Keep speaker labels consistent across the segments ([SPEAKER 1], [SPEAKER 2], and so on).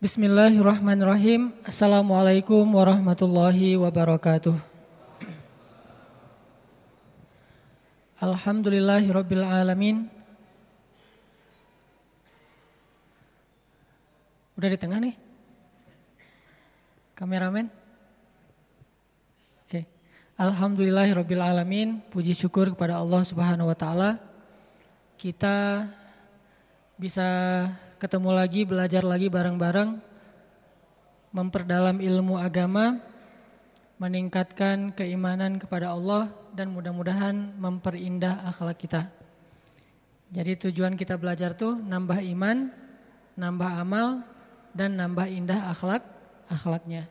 [SPEAKER 1] Bismillahirrahmanirrahim. Assalamualaikum warahmatullahi
[SPEAKER 2] wabarakatuh. Alhamdulillahirabbil alamin.
[SPEAKER 1] Udah di tengah nih? Kameramen? Oke. Okay. Alhamdulillahirabbil alamin. Puji syukur kepada Allah Subhanahu wa taala. Kita bisa ketemu lagi, belajar lagi bareng-bareng, memperdalam ilmu agama, meningkatkan keimanan kepada Allah dan mudah-mudahan memperindah akhlak kita. Jadi tujuan kita belajar tuh nambah iman, nambah amal dan nambah indah akhlak akhlaknya.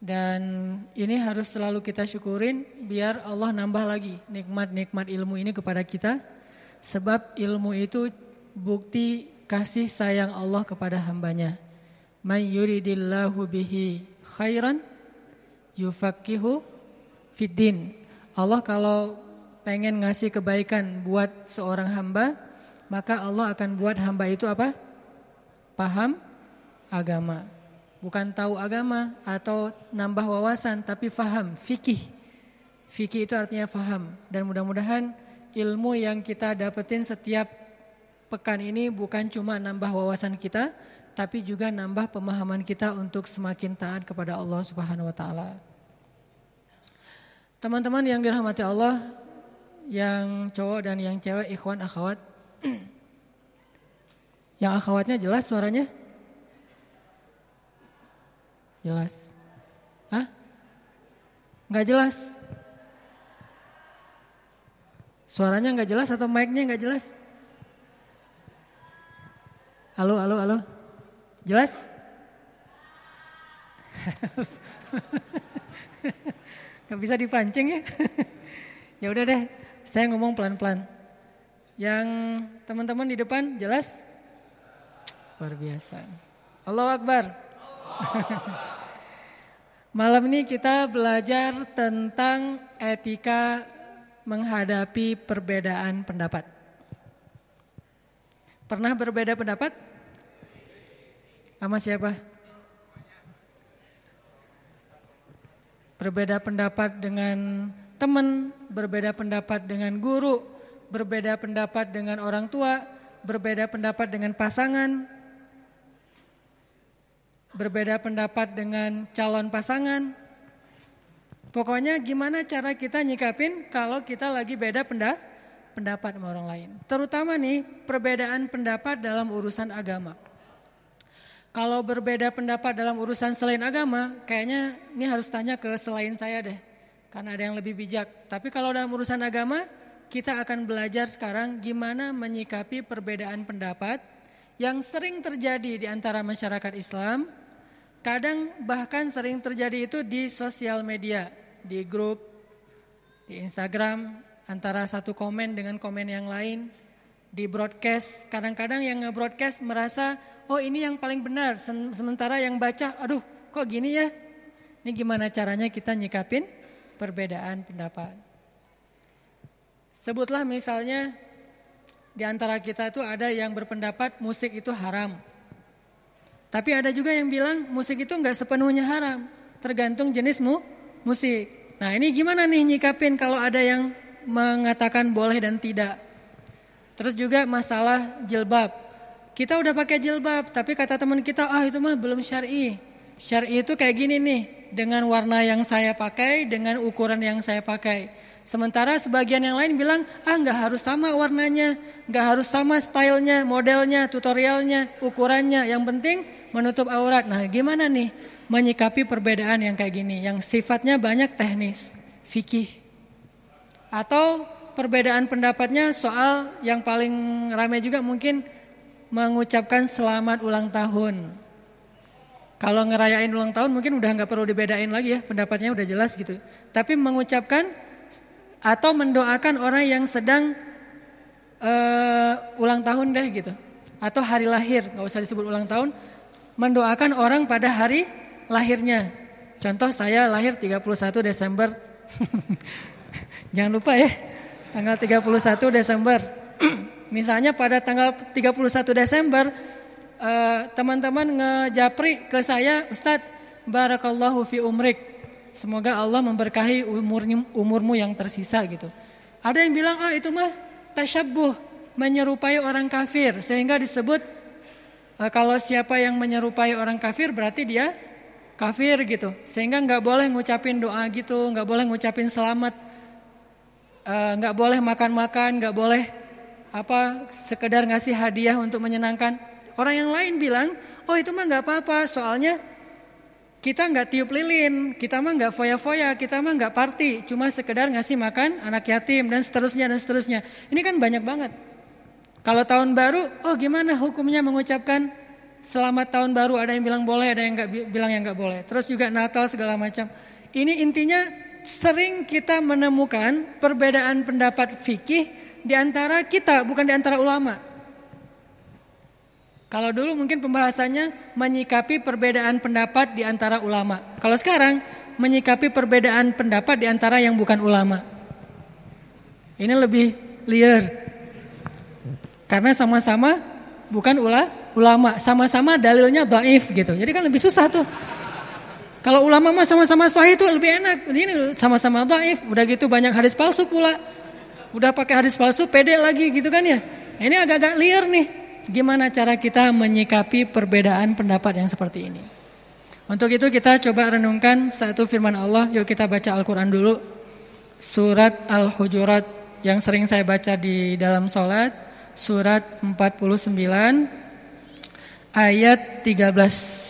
[SPEAKER 1] Dan ini harus selalu kita syukurin biar Allah nambah lagi nikmat-nikmat ilmu ini kepada kita. Sebab ilmu itu bukti kasih sayang Allah kepada hambanya. Man yuridillahu bihi khairan yufakihu fiddin. Allah kalau pengen ngasih kebaikan buat seorang hamba, maka Allah akan buat hamba itu apa? Paham agama. Bukan tahu agama atau nambah wawasan, tapi faham, fikih. Fikih itu artinya faham. Dan mudah-mudahan ilmu yang kita dapetin setiap pekan ini bukan cuma nambah wawasan kita, tapi juga nambah pemahaman kita untuk semakin taat kepada Allah Subhanahu wa taala. Teman-teman yang dirahmati Allah, yang cowok dan yang cewek ikhwan akhwat. yang akhwatnya jelas suaranya? Jelas. Hah? Enggak jelas. Suaranya enggak jelas atau mic-nya enggak jelas? Halo, halo, halo. Jelas? Gak bisa dipancing ya. ya udah deh, saya ngomong pelan-pelan. Yang teman-teman di depan jelas? Luar biasa. Allah Akbar. Malam ini kita belajar tentang etika menghadapi perbedaan pendapat. Pernah berbeda pendapat? Sama siapa? Berbeda pendapat dengan teman, berbeda pendapat dengan guru, berbeda pendapat dengan orang tua, berbeda pendapat dengan pasangan, berbeda pendapat dengan calon pasangan. Pokoknya gimana cara kita nyikapin kalau kita lagi beda pendapat sama orang lain. Terutama nih perbedaan pendapat dalam urusan agama. Kalau berbeda pendapat dalam urusan selain agama, kayaknya ini harus tanya ke selain saya deh. Karena ada yang lebih bijak. Tapi kalau dalam urusan agama, kita akan belajar sekarang gimana menyikapi perbedaan pendapat yang sering terjadi di antara masyarakat Islam. Kadang bahkan sering terjadi itu di sosial media, di grup, di Instagram, antara satu komen dengan komen yang lain di broadcast. Kadang-kadang yang nge-broadcast merasa, oh ini yang paling benar. Sementara yang baca, aduh kok gini ya. Ini gimana caranya kita nyikapin perbedaan pendapat. Sebutlah misalnya di antara kita itu ada yang berpendapat musik itu haram. Tapi ada juga yang bilang musik itu nggak sepenuhnya haram. Tergantung jenismu musik. Nah ini gimana nih nyikapin kalau ada yang mengatakan boleh dan tidak. Terus juga masalah jilbab. Kita udah pakai jilbab, tapi kata teman kita, ah itu mah belum syar'i. Syar'i itu kayak gini nih, dengan warna yang saya pakai, dengan ukuran yang saya pakai. Sementara sebagian yang lain bilang, ah nggak harus sama warnanya, nggak harus sama stylenya, modelnya, tutorialnya, ukurannya. Yang penting menutup aurat. Nah gimana nih menyikapi perbedaan yang kayak gini, yang sifatnya banyak teknis, fikih. Atau perbedaan pendapatnya soal yang paling ramai juga mungkin mengucapkan selamat ulang tahun. Kalau ngerayain ulang tahun mungkin udah nggak perlu dibedain lagi ya, pendapatnya udah jelas gitu. Tapi mengucapkan atau mendoakan orang yang sedang uh, ulang tahun deh gitu, atau hari lahir nggak usah disebut ulang tahun, mendoakan orang pada hari lahirnya. Contoh saya lahir 31 Desember. Jangan lupa ya tanggal 31 Desember. Misalnya pada tanggal 31 Desember eh, teman-teman uh, ngejapri ke saya, Ustadz, barakallahu fi umrik. Semoga Allah memberkahi umurnya, umurmu yang tersisa gitu. Ada yang bilang, ah itu mah tasyabuh, menyerupai orang kafir. Sehingga disebut uh, kalau siapa yang menyerupai orang kafir berarti dia kafir gitu. Sehingga nggak boleh ngucapin doa gitu, nggak boleh ngucapin selamat Eh, nggak uh, boleh makan-makan, nggak -makan, boleh apa sekedar ngasih hadiah untuk menyenangkan. Orang yang lain bilang, oh itu mah nggak apa-apa, soalnya kita nggak tiup lilin, kita mah nggak foya-foya, kita mah nggak party, cuma sekedar ngasih makan anak yatim dan seterusnya dan seterusnya. Ini kan banyak banget. Kalau tahun baru, oh gimana hukumnya mengucapkan selamat tahun baru? Ada yang bilang boleh, ada yang nggak bilang yang nggak boleh. Terus juga Natal segala macam. Ini intinya sering kita menemukan perbedaan pendapat fikih di antara kita, bukan di antara ulama. Kalau dulu mungkin pembahasannya menyikapi perbedaan pendapat di antara ulama. Kalau sekarang menyikapi perbedaan pendapat di antara yang bukan ulama. Ini lebih liar. Karena sama-sama bukan ula, ulama, sama-sama dalilnya dhaif gitu. Jadi kan lebih susah tuh. Kalau ulama mah sama-sama sahih itu lebih enak. Ini sama-sama taif udah gitu banyak hadis palsu pula. Udah pakai hadis palsu pede lagi gitu kan ya. Nah, ini agak-agak liar nih. Gimana cara kita menyikapi perbedaan pendapat yang seperti ini? Untuk itu kita coba renungkan satu firman Allah. Yuk kita baca Al-Qur'an dulu. Surat Al-Hujurat yang sering saya baca di dalam salat, surat 49 ayat 13.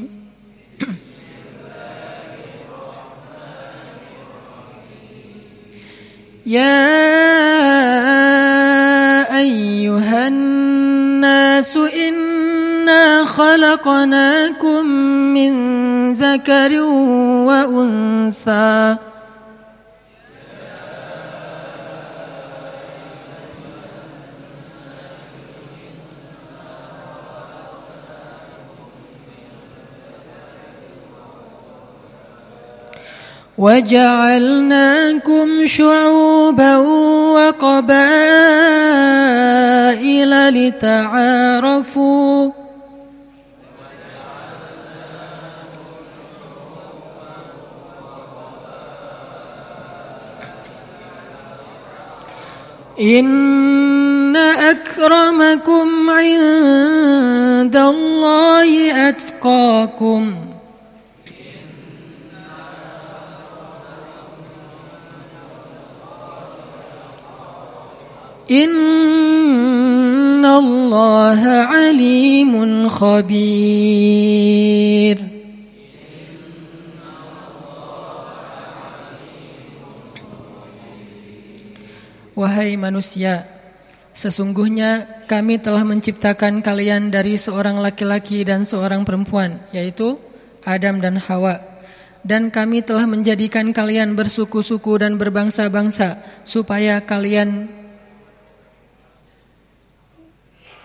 [SPEAKER 2] يا ايها الناس انا خلقناكم من ذكر وانثى وجعلناكم شعوبا وقبائل لتعارفوا إن أكرمكم عند الله أتقاكم إن الله عليم خبير
[SPEAKER 1] Wahai manusia, sesungguhnya kami telah menciptakan kalian dari seorang laki-laki dan seorang perempuan, yaitu Adam dan Hawa dan kami telah menjadikan kalian bersuku-suku dan berbangsa-bangsa supaya kalian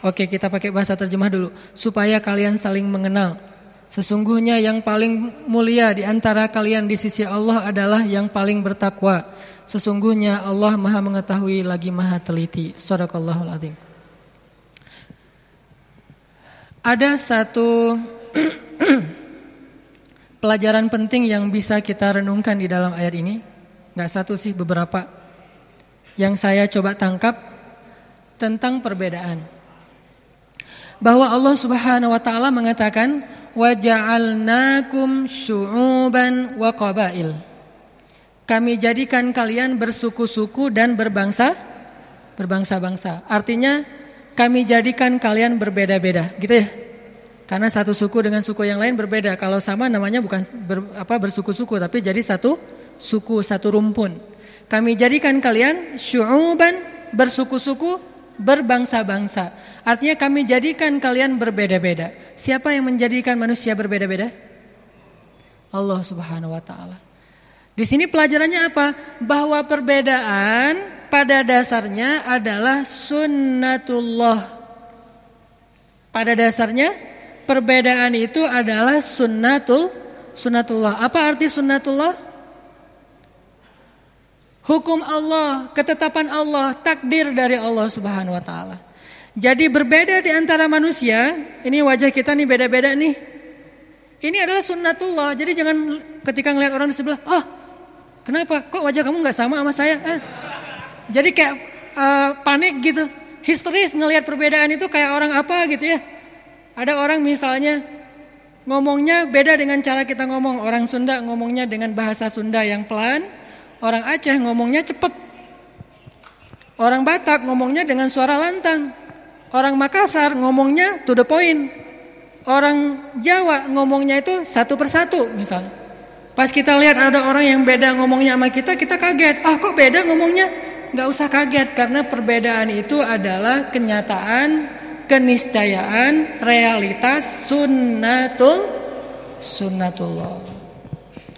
[SPEAKER 1] Oke, kita pakai bahasa terjemah dulu. Supaya kalian saling mengenal. Sesungguhnya yang paling mulia di antara kalian di sisi Allah adalah yang paling bertakwa. Sesungguhnya Allah Maha mengetahui lagi Maha teliti. Sadaqallahul azim. Ada satu pelajaran penting yang bisa kita renungkan di dalam ayat ini. Enggak satu sih, beberapa. Yang saya coba tangkap tentang perbedaan bahwa Allah Subhanahu wa taala mengatakan ja'alnakum syu'uban wa qabail. Kami jadikan kalian bersuku-suku dan berbangsa berbangsa-bangsa. Artinya kami jadikan kalian berbeda-beda, gitu ya. Karena satu suku dengan suku yang lain berbeda. Kalau sama namanya bukan ber, apa bersuku-suku tapi jadi satu suku, satu rumpun. Kami jadikan kalian syu'uban bersuku-suku, berbangsa-bangsa. Artinya kami jadikan kalian berbeda-beda. Siapa yang menjadikan manusia berbeda-beda? Allah Subhanahu wa taala. Di sini pelajarannya apa? Bahwa perbedaan pada dasarnya adalah sunnatullah. Pada dasarnya perbedaan itu adalah sunnatul sunnatullah. Apa arti sunnatullah? Hukum Allah, ketetapan Allah, takdir dari Allah Subhanahu wa taala. Jadi berbeda di antara manusia, ini wajah kita nih beda-beda nih. Ini adalah sunnatullah. Jadi jangan ketika ngelihat orang di sebelah, "Oh, kenapa? Kok wajah kamu nggak sama sama saya?" Eh. Jadi kayak uh, panik gitu. Histeris ngelihat perbedaan itu kayak orang apa gitu ya. Ada orang misalnya ngomongnya beda dengan cara kita ngomong. Orang Sunda ngomongnya dengan bahasa Sunda yang pelan, orang Aceh ngomongnya cepet. Orang Batak ngomongnya dengan suara lantang. Orang Makassar ngomongnya to the point. Orang Jawa ngomongnya itu satu persatu misalnya. Pas kita lihat ada orang yang beda ngomongnya sama kita, kita kaget. Ah oh, kok beda ngomongnya? Gak usah kaget karena perbedaan itu adalah kenyataan, keniscayaan, realitas, sunnatul, sunnatullah.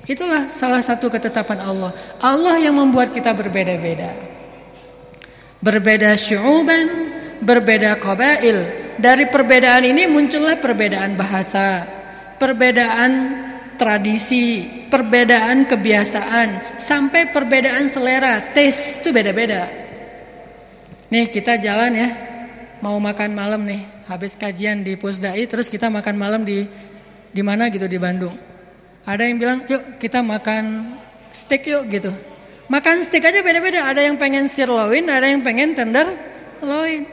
[SPEAKER 1] Itulah salah satu ketetapan Allah. Allah yang membuat kita berbeda-beda. Berbeda syu'uban, berbeda kobail. Dari perbedaan ini muncullah perbedaan bahasa, perbedaan tradisi, perbedaan kebiasaan, sampai perbedaan selera, taste itu beda-beda. Nih kita jalan ya, mau makan malam nih, habis kajian di Pusdai, terus kita makan malam di di mana gitu di Bandung. Ada yang bilang, yuk kita makan steak yuk gitu. Makan steak aja beda-beda, ada yang pengen sirloin, ada yang pengen tender loin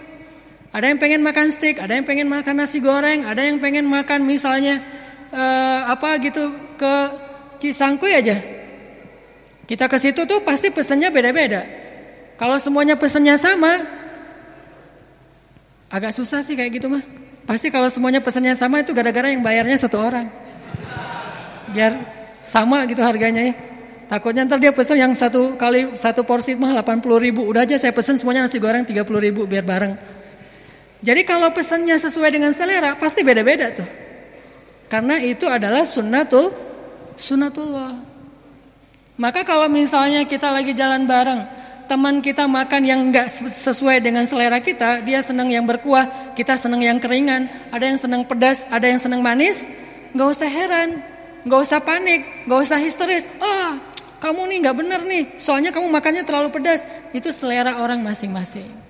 [SPEAKER 1] ada yang pengen makan steak, ada yang pengen makan nasi goreng, ada yang pengen makan misalnya uh, apa gitu ke Cisangkui aja. Kita ke situ tuh pasti pesennya beda-beda. Kalau semuanya pesennya sama, agak susah sih kayak gitu mah. Pasti kalau semuanya pesennya sama itu gara-gara yang bayarnya satu orang. Biar sama gitu harganya ya. Takutnya ntar dia pesen yang satu kali satu porsi mah 80 ribu. Udah aja saya pesen semuanya nasi goreng 30 ribu biar bareng. Jadi kalau pesannya sesuai dengan selera pasti beda-beda tuh. Karena itu adalah sunnatul sunnatullah. Maka kalau misalnya kita lagi jalan bareng, teman kita makan yang enggak sesuai dengan selera kita, dia senang yang berkuah, kita senang yang keringan, ada yang senang pedas, ada yang senang manis, enggak usah heran, enggak usah panik, enggak usah histeris. Oh, kamu nih enggak benar nih, soalnya kamu makannya terlalu pedas. Itu selera orang masing-masing.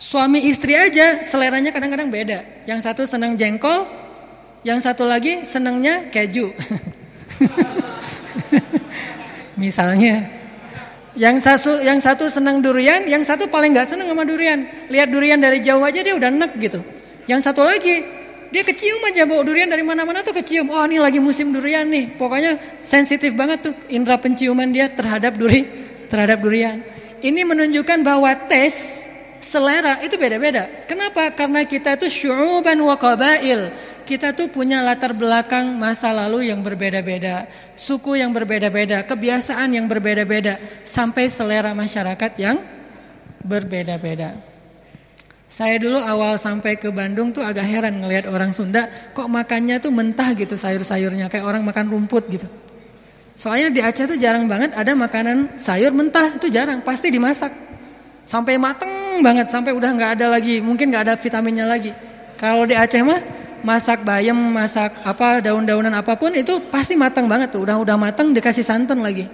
[SPEAKER 1] Suami istri aja seleranya kadang-kadang beda. Yang satu senang jengkol, yang satu lagi senangnya keju. Misalnya, yang satu yang satu senang durian, yang satu paling nggak senang sama durian. Lihat durian dari jauh aja dia udah nek gitu. Yang satu lagi dia kecium aja bau durian dari mana-mana tuh kecium. Oh ini lagi musim durian nih. Pokoknya sensitif banget tuh indera penciuman dia terhadap duri terhadap durian. Ini menunjukkan bahwa tes selera itu beda-beda. Kenapa? Karena kita itu syu'uban wa qabail. Kita tuh punya latar belakang masa lalu yang berbeda-beda, suku yang berbeda-beda, kebiasaan yang berbeda-beda, sampai selera masyarakat yang berbeda-beda. Saya dulu awal sampai ke Bandung tuh agak heran ngelihat orang Sunda kok makannya tuh mentah gitu sayur-sayurnya kayak orang makan rumput gitu. Soalnya di Aceh tuh jarang banget ada makanan sayur mentah itu jarang, pasti dimasak. Sampai mateng banget, sampai udah nggak ada lagi, mungkin nggak ada vitaminnya lagi. Kalau di Aceh mah masak bayam, masak apa daun-daunan apapun itu pasti mateng banget tuh, udah udah matang dikasih santan lagi.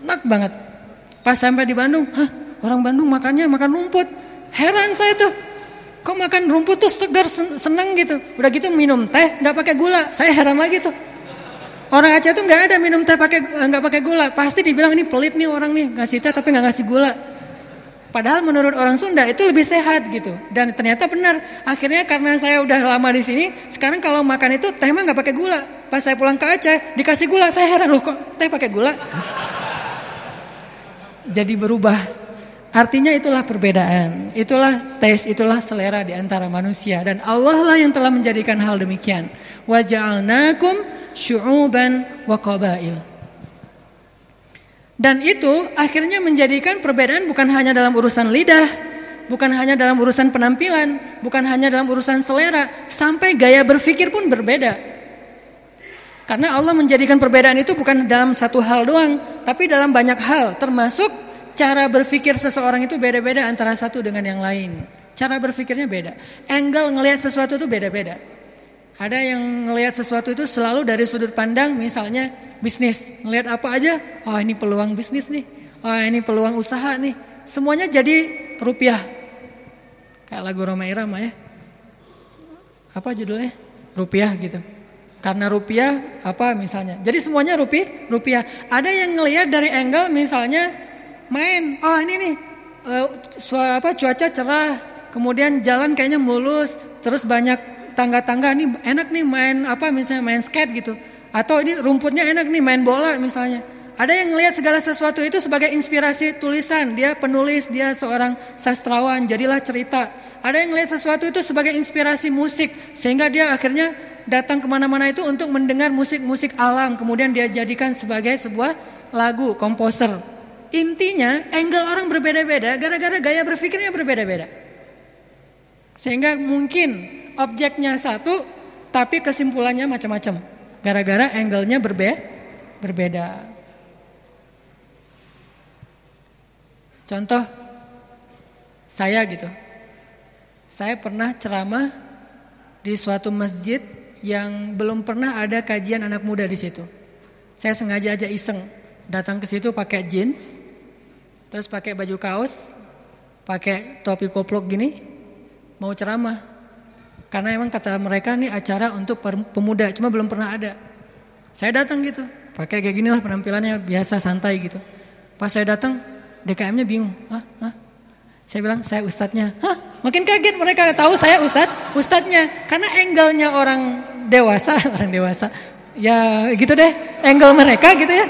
[SPEAKER 1] Enak banget. Pas sampai di Bandung, hah, orang Bandung makannya makan rumput. Heran saya tuh. Kok makan rumput tuh segar seneng gitu. Udah gitu minum teh nggak pakai gula. Saya heran lagi tuh. Orang Aceh tuh nggak ada minum teh pakai nggak pakai gula. Pasti dibilang ini pelit nih orang nih ngasih teh tapi nggak ngasih gula. Padahal menurut orang Sunda itu lebih sehat gitu. Dan ternyata benar. Akhirnya karena saya udah lama di sini, sekarang kalau makan itu teh mah nggak pakai gula. Pas saya pulang ke Aceh dikasih gula, saya heran loh kok teh pakai gula. Jadi berubah. Artinya itulah perbedaan, itulah tes, itulah selera di antara manusia dan Allah lah yang telah menjadikan hal demikian. Waja'alnakum syu'uban wa qabail. Dan itu akhirnya menjadikan perbedaan bukan hanya dalam urusan lidah, bukan hanya dalam urusan penampilan, bukan hanya dalam urusan selera, sampai gaya berpikir pun berbeda. Karena Allah menjadikan perbedaan itu bukan dalam satu hal doang, tapi dalam banyak hal, termasuk cara berpikir seseorang itu beda-beda antara satu dengan yang lain. Cara berpikirnya beda. Angle ngelihat sesuatu itu beda-beda. Ada yang ngelihat sesuatu itu selalu dari sudut pandang misalnya bisnis, ngelihat apa aja, oh ini peluang bisnis nih, oh ini peluang usaha nih. Semuanya jadi rupiah. Kayak lagu Roma Irama ya. Apa judulnya? Rupiah gitu. Karena rupiah apa misalnya. Jadi semuanya rupiah, rupiah. Ada yang ngelihat dari angle misalnya main. Oh ini nih uh, apa cuaca cerah, kemudian jalan kayaknya mulus, terus banyak tangga-tangga nih enak nih main apa misalnya main skate gitu. Atau ini rumputnya enak nih main bola misalnya. Ada yang melihat segala sesuatu itu sebagai inspirasi tulisan. Dia penulis, dia seorang sastrawan, jadilah cerita. Ada yang melihat sesuatu itu sebagai inspirasi musik. Sehingga dia akhirnya datang kemana-mana itu untuk mendengar musik-musik alam. Kemudian dia jadikan sebagai sebuah lagu, komposer. Intinya angle orang berbeda-beda gara-gara gaya berpikirnya berbeda-beda. Sehingga mungkin objeknya satu tapi kesimpulannya macam-macam. Gara-gara angle-nya berbe berbeda. Contoh saya gitu. Saya pernah ceramah di suatu masjid yang belum pernah ada kajian anak muda di situ. Saya sengaja aja iseng datang ke situ pakai jeans, terus pakai baju kaos, pakai topi koplok gini, mau ceramah. Karena emang kata mereka nih acara untuk pemuda, cuma belum pernah ada. Saya datang gitu, pakai kayak ginilah penampilannya biasa santai gitu. Pas saya datang, DKM-nya bingung. Hah? Hah? Saya bilang saya ustadznya. Hah? Makin kaget mereka tahu saya ustadz, ustadznya. Karena angle-nya orang dewasa, orang dewasa. Ya gitu deh, angle mereka gitu ya.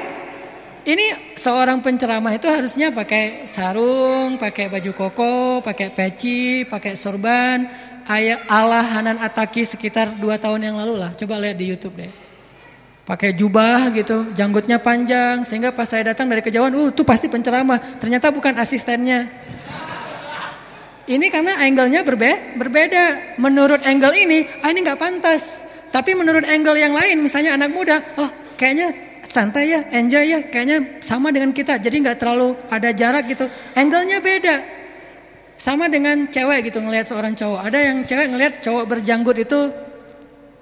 [SPEAKER 1] Ini seorang penceramah itu harusnya pakai sarung, pakai baju koko, pakai peci, pakai sorban, Allah Hanan Ataki sekitar dua tahun yang lalu lah. Coba lihat di YouTube deh. Pakai jubah gitu, janggutnya panjang sehingga pas saya datang dari kejauhan, "Uh, tuh pasti penceramah." Ternyata bukan asistennya. Ini karena angle-nya berbe berbeda. Menurut angle ini, ah ini nggak pantas. Tapi menurut angle yang lain, misalnya anak muda, oh kayaknya santai ya, enjoy ya, kayaknya sama dengan kita. Jadi nggak terlalu ada jarak gitu. Angle-nya beda. Sama dengan cewek gitu ngelihat seorang cowok. Ada yang cewek ngelihat cowok berjanggut itu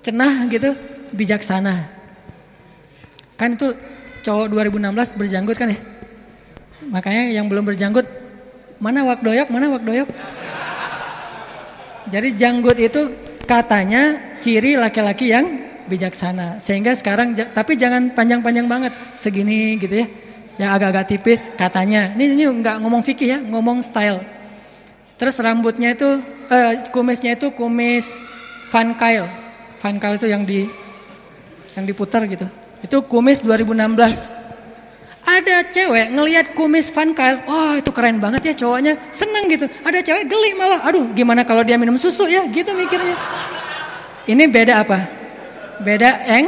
[SPEAKER 1] cenah gitu, bijaksana. Kan itu cowok 2016 berjanggut kan ya. Makanya yang belum berjanggut, mana wak doyok, mana wak doyok. Jadi janggut itu katanya ciri laki-laki yang bijaksana. Sehingga sekarang, tapi jangan panjang-panjang banget, segini gitu ya. Yang agak-agak tipis katanya. Ini, ini nggak ngomong fikih ya, ngomong style. Terus rambutnya itu eh, kumisnya itu kumis Van Kyle. Van Kyle itu yang di yang diputar gitu. Itu kumis 2016. Ada cewek ngelihat kumis Van Kyle, wah itu keren banget ya cowoknya, seneng gitu. Ada cewek geli malah, aduh gimana kalau dia minum susu ya, gitu mikirnya. Ini beda apa? Beda eng,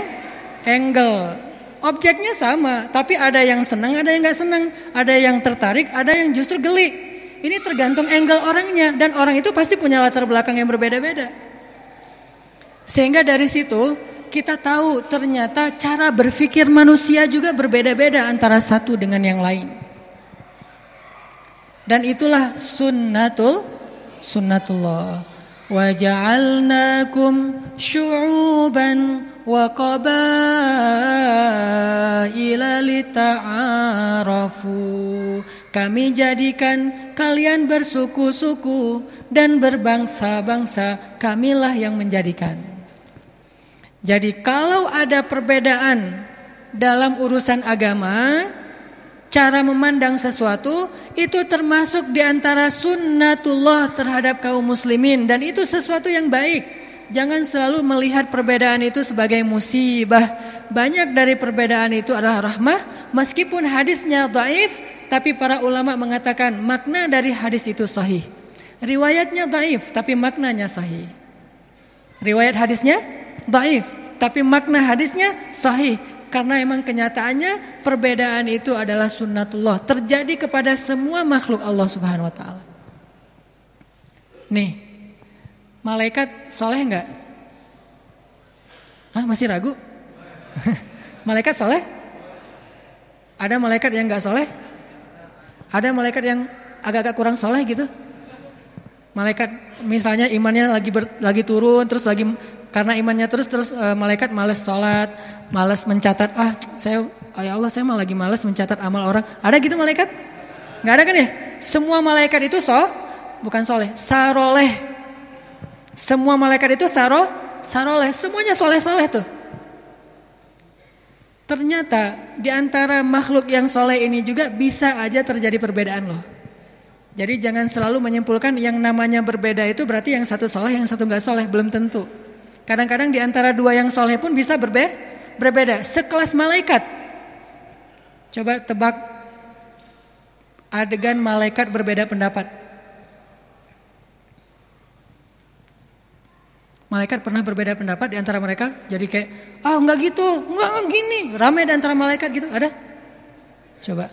[SPEAKER 1] angle. Objeknya sama, tapi ada yang seneng, ada yang nggak seneng, ada yang tertarik, ada yang justru geli. Ini tergantung angle orangnya dan orang itu pasti punya latar belakang yang berbeda-beda. Sehingga dari situ kita tahu ternyata cara berpikir manusia juga berbeda-beda antara satu dengan yang lain. Dan itulah sunnatul sunnatullah.
[SPEAKER 2] Wa ja'alnakum syu'uban wa qabaila lita'arafu. Kami
[SPEAKER 1] jadikan kalian bersuku-suku dan berbangsa-bangsa, kamilah yang menjadikan. Jadi kalau ada perbedaan dalam urusan agama, cara memandang sesuatu itu termasuk di antara sunnatullah terhadap kaum muslimin dan itu sesuatu yang baik. Jangan selalu melihat perbedaan itu sebagai musibah. Banyak dari perbedaan itu adalah rahmah, meskipun hadisnya daif, tapi para ulama mengatakan makna dari hadis itu sahih. Riwayatnya daif, tapi maknanya sahih. Riwayat hadisnya daif, tapi makna hadisnya sahih. Karena emang kenyataannya perbedaan itu adalah sunnatullah. Terjadi kepada semua makhluk Allah subhanahu wa ta'ala. Nih, Malaikat soleh enggak? Hah, masih ragu? malaikat soleh? Ada malaikat yang enggak soleh? Ada malaikat yang agak-agak kurang soleh gitu? Malaikat misalnya imannya lagi ber, lagi turun terus lagi karena imannya terus terus e, malaikat males sholat, males mencatat ah saya ah, ya Allah saya malah lagi males mencatat amal orang. Ada gitu malaikat? Enggak ada kan ya? Semua malaikat itu so bukan soleh, saroleh semua malaikat itu saro, saroleh, semuanya soleh-soleh tuh. Ternyata di antara makhluk yang soleh ini juga bisa aja terjadi perbedaan loh. Jadi jangan selalu menyimpulkan yang namanya berbeda itu berarti yang satu soleh, yang satu nggak soleh, belum tentu. Kadang-kadang di antara dua yang soleh pun bisa berbe berbeda, sekelas malaikat. Coba tebak adegan malaikat berbeda pendapat. Malaikat pernah berbeda pendapat di antara mereka. Jadi kayak, ah oh, enggak gitu, nggak enggak gini. Ramai di antara malaikat gitu, ada? Coba.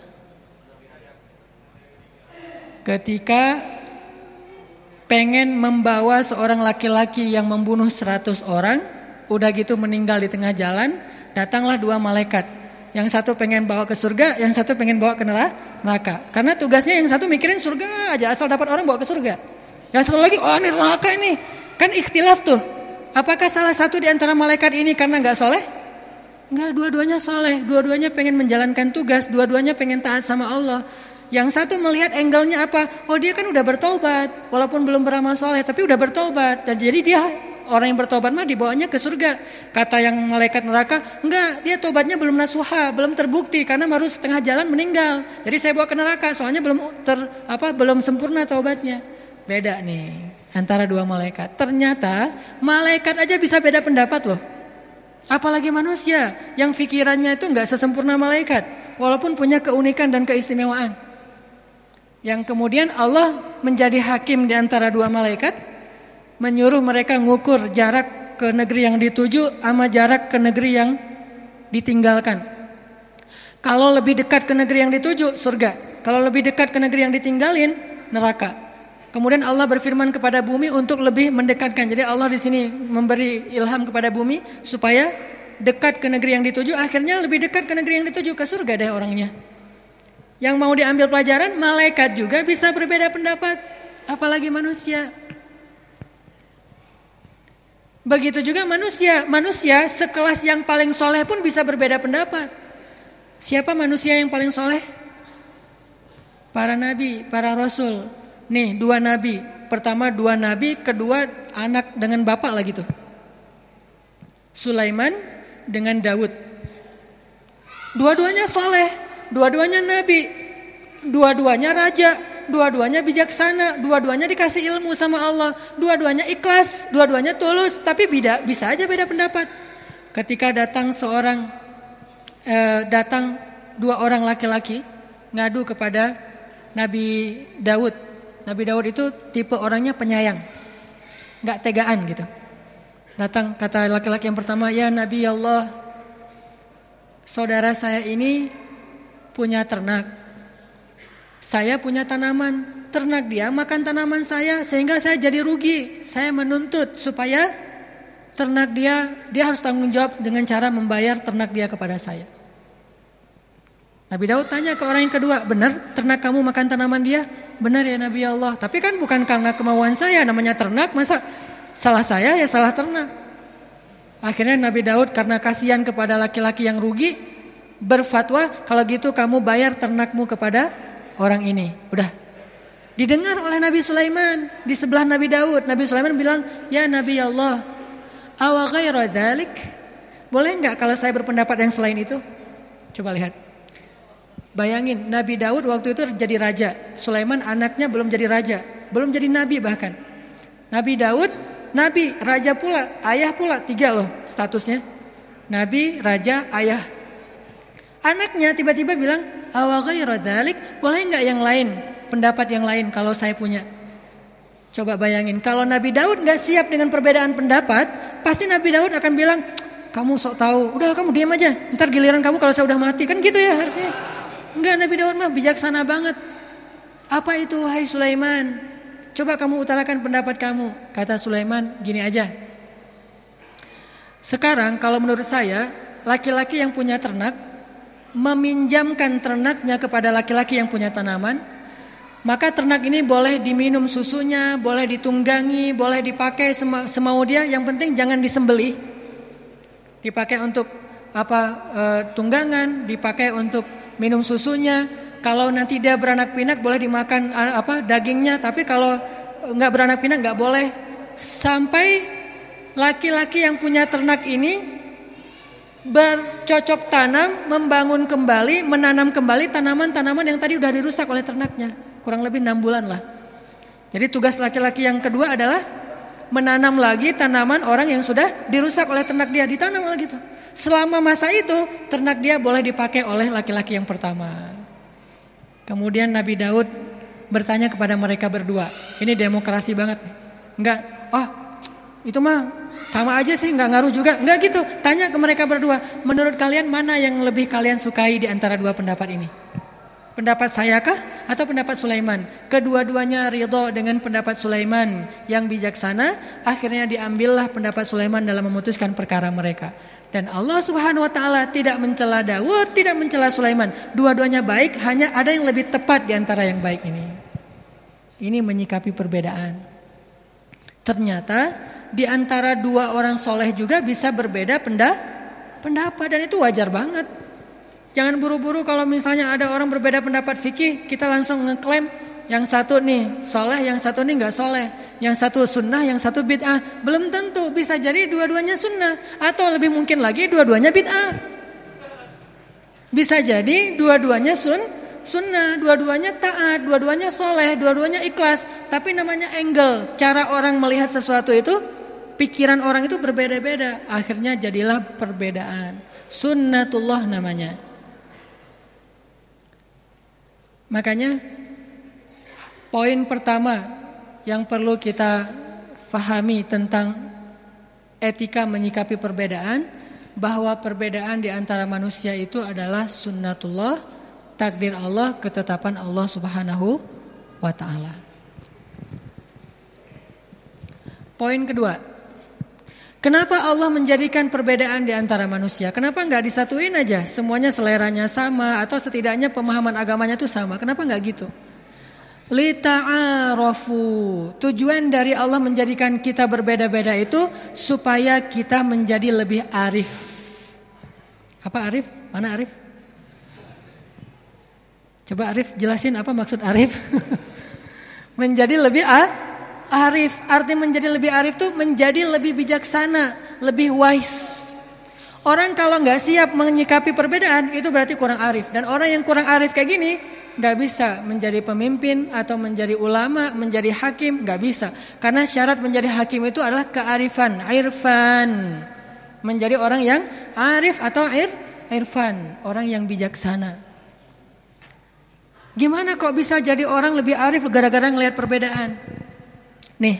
[SPEAKER 1] Ketika pengen membawa seorang laki-laki yang membunuh 100 orang, udah gitu meninggal di tengah jalan, datanglah dua malaikat. Yang satu pengen bawa ke surga, yang satu pengen bawa ke neraka. Karena tugasnya yang satu mikirin surga aja, asal dapat orang bawa ke surga. Yang satu lagi, oh ini neraka ini. Kan ikhtilaf tuh. Apakah salah satu di antara malaikat ini karena nggak soleh? Enggak, dua-duanya soleh. Dua-duanya pengen menjalankan tugas. Dua-duanya pengen taat sama Allah. Yang satu melihat angle-nya apa? Oh dia kan udah bertobat. Walaupun belum beramal soleh tapi udah bertobat. Dan jadi dia orang yang bertobat mah dibawanya ke surga. Kata yang malaikat neraka, enggak, dia tobatnya belum nasuha, belum terbukti karena baru setengah jalan meninggal. Jadi saya bawa ke neraka soalnya belum ter apa belum sempurna tobatnya. Beda nih antara dua malaikat. Ternyata malaikat aja bisa beda pendapat loh. Apalagi manusia yang pikirannya itu nggak sesempurna malaikat, walaupun punya keunikan dan keistimewaan. Yang kemudian Allah menjadi hakim di antara dua malaikat, menyuruh mereka ngukur jarak ke negeri yang dituju sama jarak ke negeri yang ditinggalkan. Kalau lebih dekat ke negeri yang dituju, surga. Kalau lebih dekat ke negeri yang ditinggalin, neraka. Kemudian Allah berfirman kepada bumi untuk lebih mendekatkan. Jadi Allah di sini memberi ilham kepada bumi supaya dekat ke negeri yang dituju, akhirnya lebih dekat ke negeri yang dituju ke surga deh orangnya. Yang mau diambil pelajaran, malaikat juga bisa berbeda pendapat, apalagi manusia. Begitu juga manusia, manusia sekelas yang paling soleh pun bisa berbeda pendapat. Siapa manusia yang paling soleh? Para nabi, para rasul, Nih dua nabi, pertama dua nabi, kedua anak dengan bapak lagi tuh. Sulaiman dengan Daud. Dua-duanya soleh, dua-duanya nabi, dua-duanya raja, dua-duanya bijaksana, dua-duanya dikasih ilmu sama Allah, dua-duanya ikhlas, dua-duanya tulus, tapi beda, bisa aja beda pendapat. Ketika datang seorang, eh, datang dua orang laki-laki ngadu kepada Nabi Daud Nabi Daud itu tipe orangnya penyayang, nggak tegaan gitu. Datang kata laki-laki yang pertama, ya Nabi Allah, saudara saya ini punya ternak, saya punya tanaman, ternak dia makan tanaman saya sehingga saya jadi rugi. Saya menuntut supaya ternak dia, dia harus tanggung jawab dengan cara membayar ternak dia kepada saya. Nabi Daud tanya ke orang yang kedua, benar ternak kamu makan tanaman dia? Benar ya Nabi Allah. Tapi kan bukan karena kemauan saya, namanya ternak, masa salah saya ya salah ternak. Akhirnya Nabi Daud karena kasihan kepada laki-laki yang rugi, berfatwa kalau gitu kamu bayar ternakmu kepada orang ini. Udah. Didengar oleh Nabi Sulaiman di sebelah Nabi Daud. Nabi Sulaiman bilang, ya Nabi Allah, awa ghairu Boleh nggak kalau saya berpendapat yang selain itu? Coba lihat. Bayangin Nabi Daud waktu itu jadi raja, Sulaiman anaknya belum jadi raja, belum jadi nabi bahkan. Nabi Daud, nabi, raja pula, ayah pula, tiga loh statusnya. Nabi, raja, ayah. Anaknya tiba-tiba bilang, "Awa rodalik, boleh nggak yang lain? Pendapat yang lain kalau saya punya." Coba bayangin, kalau Nabi Daud nggak siap dengan perbedaan pendapat, pasti Nabi Daud akan bilang, "Kamu sok tahu, udah kamu diam aja. Ntar giliran kamu kalau saya udah mati." Kan gitu ya harusnya. Enggak Nabi Daud mah bijaksana banget. Apa itu hai Sulaiman? Coba kamu utarakan pendapat kamu. Kata Sulaiman, gini aja. Sekarang kalau menurut saya, laki-laki yang punya ternak meminjamkan ternaknya kepada laki-laki yang punya tanaman, maka ternak ini boleh diminum susunya, boleh ditunggangi, boleh dipakai semau dia, yang penting jangan disembelih. Dipakai untuk apa e, tunggangan, dipakai untuk minum susunya. Kalau nanti dia beranak pinak boleh dimakan apa dagingnya, tapi kalau nggak beranak pinak nggak boleh. Sampai laki-laki yang punya ternak ini bercocok tanam, membangun kembali, menanam kembali tanaman-tanaman yang tadi udah dirusak oleh ternaknya. Kurang lebih enam bulan lah. Jadi tugas laki-laki yang kedua adalah menanam lagi tanaman orang yang sudah dirusak oleh ternak dia ditanam lagi tuh. Selama masa itu ternak dia boleh dipakai oleh laki-laki yang pertama. Kemudian Nabi Daud bertanya kepada mereka berdua. Ini demokrasi banget. Enggak, oh itu mah sama aja sih nggak ngaruh juga. Enggak gitu, tanya ke mereka berdua. Menurut kalian mana yang lebih kalian sukai di antara dua pendapat ini? Pendapat saya kah atau pendapat Sulaiman? Kedua-duanya ridho dengan pendapat Sulaiman yang bijaksana. Akhirnya diambillah pendapat Sulaiman dalam memutuskan perkara mereka. Dan Allah Subhanahu wa taala tidak mencela Daud, tidak mencela Sulaiman. Dua-duanya baik, hanya ada yang lebih tepat di antara yang baik ini. Ini menyikapi perbedaan. Ternyata di antara dua orang soleh juga bisa berbeda pendapat dan itu wajar banget. Jangan buru-buru kalau misalnya ada orang berbeda pendapat fikih, kita langsung ngeklaim yang satu nih soleh, yang satu nih nggak soleh. Yang satu sunnah, yang satu bid'ah. Belum tentu bisa jadi dua-duanya sunnah. Atau lebih mungkin lagi dua-duanya bid'ah. Bisa jadi dua-duanya sun, sunnah, dua-duanya taat, dua-duanya soleh, dua-duanya ikhlas. Tapi namanya angle, cara orang melihat sesuatu itu, pikiran orang itu berbeda-beda. Akhirnya jadilah perbedaan. Sunnatullah namanya. Makanya Poin pertama yang perlu kita fahami tentang etika menyikapi perbedaan bahwa perbedaan di antara manusia itu adalah sunnatullah, takdir Allah, ketetapan Allah Subhanahu wa taala. Poin kedua. Kenapa Allah menjadikan perbedaan di antara manusia? Kenapa enggak disatuin aja? Semuanya seleranya sama atau setidaknya pemahaman agamanya tuh sama. Kenapa enggak gitu? Litaarofu. Tujuan dari Allah menjadikan kita berbeda-beda itu supaya kita menjadi lebih arif. Apa arif? Mana arif? Coba arif jelasin apa maksud arif? menjadi lebih a arif. Arti menjadi lebih arif tuh menjadi lebih bijaksana, lebih wise. Orang kalau nggak siap menyikapi perbedaan itu berarti kurang arif. Dan orang yang kurang arif kayak gini nggak bisa menjadi pemimpin atau menjadi ulama, menjadi hakim, nggak bisa. Karena syarat menjadi hakim itu adalah kearifan, irfan. Menjadi orang yang arif atau ir, irfan, orang yang bijaksana. Gimana kok bisa jadi orang lebih arif gara-gara ngelihat perbedaan? Nih,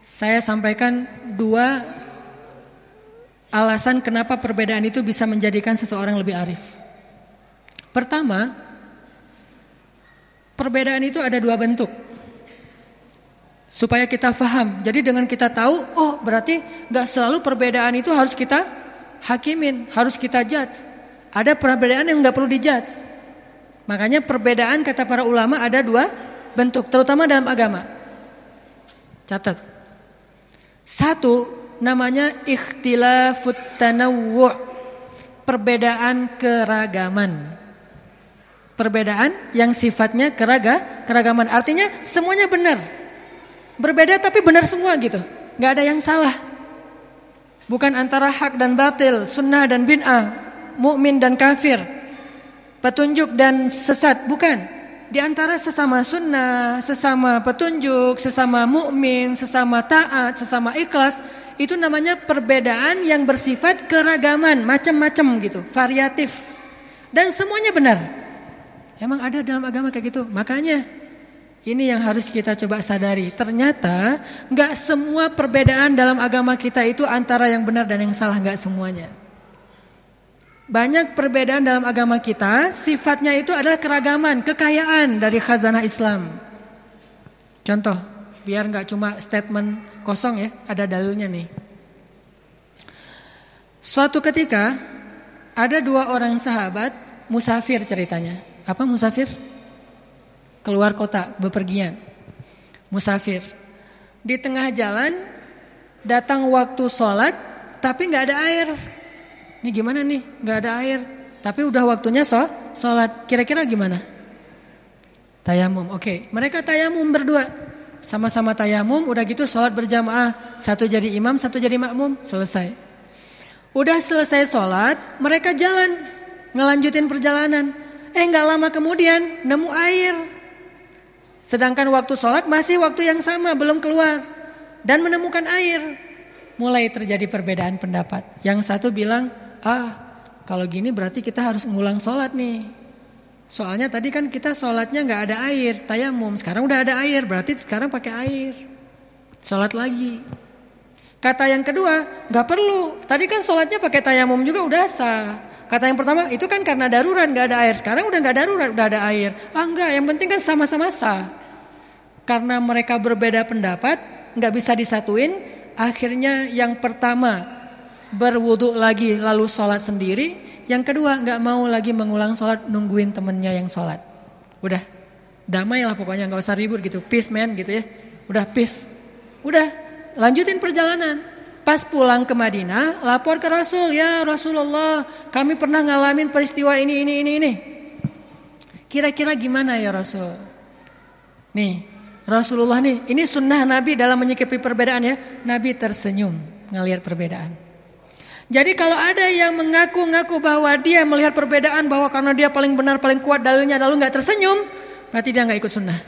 [SPEAKER 1] saya sampaikan dua alasan kenapa perbedaan itu bisa menjadikan seseorang lebih arif. Pertama, Perbedaan itu ada dua bentuk. Supaya kita faham. Jadi dengan kita tahu, oh berarti gak selalu perbedaan itu harus kita hakimin, harus kita judge. Ada perbedaan yang gak perlu dijudge. Makanya perbedaan kata para ulama ada dua bentuk, terutama dalam agama. Catat. Satu namanya ikhtilafut tanawwu' perbedaan keragaman. Perbedaan yang sifatnya keraga, keragaman. Artinya semuanya benar. Berbeda tapi benar semua gitu. nggak ada yang salah. Bukan antara hak dan batil, sunnah dan bid'ah, mukmin dan kafir, petunjuk dan sesat, bukan. Di antara sesama sunnah, sesama petunjuk, sesama mukmin, sesama taat, sesama ikhlas, itu namanya perbedaan yang bersifat keragaman, macam-macam gitu, variatif. Dan semuanya benar. Emang ada dalam agama kayak gitu? Makanya ini yang harus kita coba sadari. Ternyata nggak semua perbedaan dalam agama kita itu antara yang benar dan yang salah nggak semuanya. Banyak perbedaan dalam agama kita, sifatnya itu adalah keragaman, kekayaan dari khazanah Islam. Contoh, biar nggak cuma statement kosong ya, ada dalilnya nih. Suatu ketika ada dua orang sahabat musafir ceritanya apa musafir? Keluar kota, bepergian. Musafir. Di tengah jalan datang waktu sholat tapi nggak ada air. Ini gimana nih? Nggak ada air. Tapi udah waktunya so, sholat. Kira-kira gimana? Tayamum. Oke, okay. mereka tayamum berdua. Sama-sama tayamum, udah gitu sholat berjamaah. Satu jadi imam, satu jadi makmum. Selesai. Udah selesai sholat, mereka jalan. Ngelanjutin perjalanan. Eh nggak lama kemudian nemu air. Sedangkan waktu sholat masih waktu yang sama belum keluar dan menemukan air. Mulai terjadi perbedaan pendapat. Yang satu bilang, ah kalau gini berarti kita harus ngulang sholat nih. Soalnya tadi kan kita sholatnya nggak ada air, tayamum. Sekarang udah ada air, berarti sekarang pakai air. Sholat lagi. Kata yang kedua, nggak perlu. Tadi kan sholatnya pakai tayamum juga udah sah. Kata yang pertama, itu kan karena darurat nggak ada air. Sekarang udah nggak darurat, udah ada air. Ah enggak, yang penting kan sama-sama sah. Karena mereka berbeda pendapat, nggak bisa disatuin. Akhirnya yang pertama berwudhu lagi lalu sholat sendiri. Yang kedua nggak mau lagi mengulang sholat, nungguin temennya yang sholat. Udah, damai lah pokoknya nggak usah ribut gitu. Peace man gitu ya. Udah peace. Udah, lanjutin perjalanan. Pas pulang ke Madinah, lapor ke Rasul, ya Rasulullah, kami pernah ngalamin peristiwa ini, ini, ini, ini. Kira-kira gimana ya Rasul? Nih, Rasulullah nih, ini sunnah Nabi dalam menyikapi perbedaan ya. Nabi tersenyum ngelihat perbedaan. Jadi kalau ada yang mengaku-ngaku bahwa dia melihat perbedaan, bahwa karena dia paling benar, paling kuat dalilnya, lalu nggak tersenyum, berarti dia nggak ikut sunnah.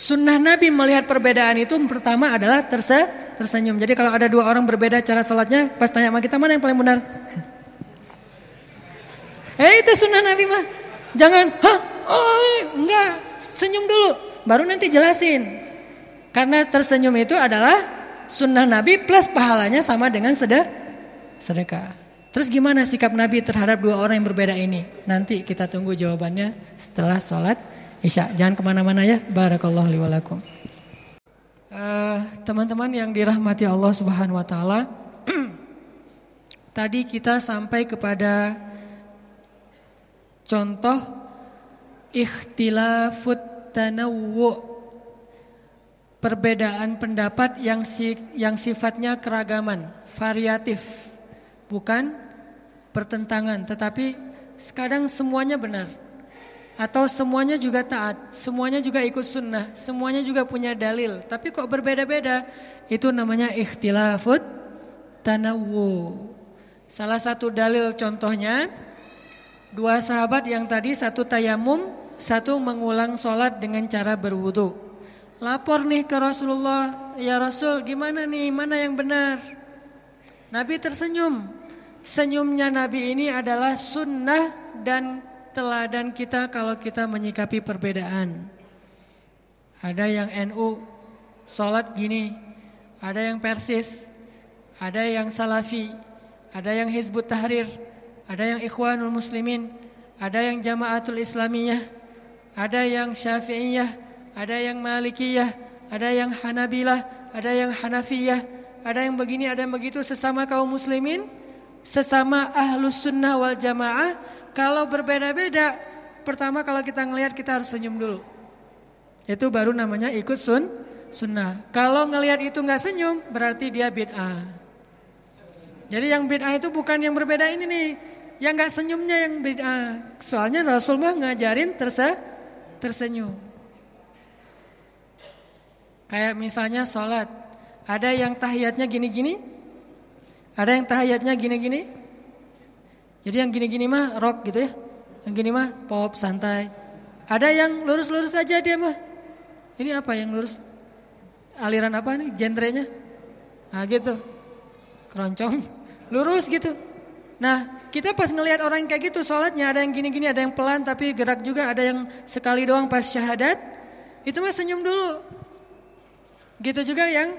[SPEAKER 1] Sunnah Nabi melihat perbedaan itu pertama adalah terse tersenyum. Jadi kalau ada dua orang berbeda cara sholatnya, pas tanya sama kita mana yang paling benar? Eh itu sunnah Nabi mah. Jangan, hah, oh eh, enggak, senyum dulu, baru nanti jelasin. Karena tersenyum itu adalah sunnah Nabi plus pahalanya sama dengan sedekah. sedekah. Terus gimana sikap Nabi terhadap dua orang yang berbeda ini? Nanti kita tunggu jawabannya setelah sholat Isya. Jangan kemana-mana ya. Barakallah liwalakum. teman eh, teman-teman yang dirahmati Allah Subhanahu wa taala. Tadi kita sampai kepada contoh ikhtilafut tanawu Perbedaan pendapat yang si, yang sifatnya keragaman, variatif. Bukan pertentangan, tetapi sekarang semuanya benar. Atau semuanya juga taat, semuanya juga ikut sunnah, semuanya juga punya dalil. Tapi kok berbeda-beda? Itu namanya ikhtilafut tanawu. Salah satu dalil contohnya, dua sahabat yang tadi satu tayamum, satu mengulang sholat dengan cara berwudu. Lapor nih ke Rasulullah, ya Rasul gimana nih, mana yang benar? Nabi tersenyum, senyumnya Nabi ini adalah sunnah dan teladan kita kalau kita menyikapi perbedaan. Ada yang NU, sholat gini, ada yang Persis, ada yang Salafi, ada yang Hizbut Tahrir, ada yang Ikhwanul Muslimin, ada yang Jamaatul Islamiyah, ada yang Syafi'iyah, ada yang Malikiyah, ada yang Hanabilah, ada yang Hanafiyah, ada yang begini, ada yang begitu sesama kaum muslimin, sesama ahlus sunnah wal jamaah kalau berbeda-beda, pertama kalau kita ngelihat kita harus senyum dulu. Itu baru namanya ikut sun, sunnah. Kalau ngelihat itu nggak senyum, berarti dia bid'ah. Jadi yang bid'ah itu bukan yang berbeda ini nih. Yang nggak senyumnya yang bid'ah. Soalnya Rasulullah mah ngajarin terse tersenyum. Kayak misalnya sholat. Ada yang tahiyatnya gini-gini. Ada yang tahiyatnya gini-gini. Jadi yang gini-gini mah rock gitu ya. Yang gini mah pop santai. Ada yang lurus-lurus aja dia mah. Ini apa yang lurus? Aliran apa nih genrenya? Nah gitu. Keroncong. Lurus gitu. Nah kita pas ngelihat orang kayak gitu sholatnya ada yang gini-gini ada yang pelan tapi gerak juga ada yang sekali doang pas syahadat. Itu mah senyum dulu. Gitu juga yang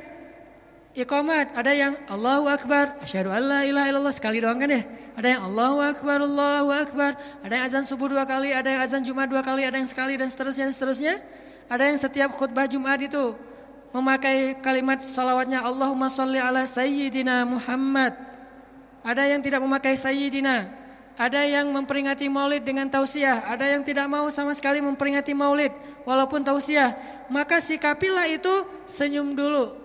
[SPEAKER 1] Iqamat, ya, ada yang Allahu Akbar, asyhadu alla ilaha illallah sekali doang kan ya? Ada yang Allahu Akbar, Allahu Akbar, ada yang azan subuh dua kali, ada yang azan Jumat dua kali, ada yang sekali dan seterusnya dan seterusnya. Ada yang setiap khutbah Jumat itu memakai kalimat salawatnya Allahumma sholli ala sayyidina Muhammad. Ada yang tidak memakai sayyidina. Ada yang memperingati maulid dengan tausiah, ada yang tidak mau sama sekali memperingati maulid walaupun tausiah. Maka sikapilah itu senyum dulu,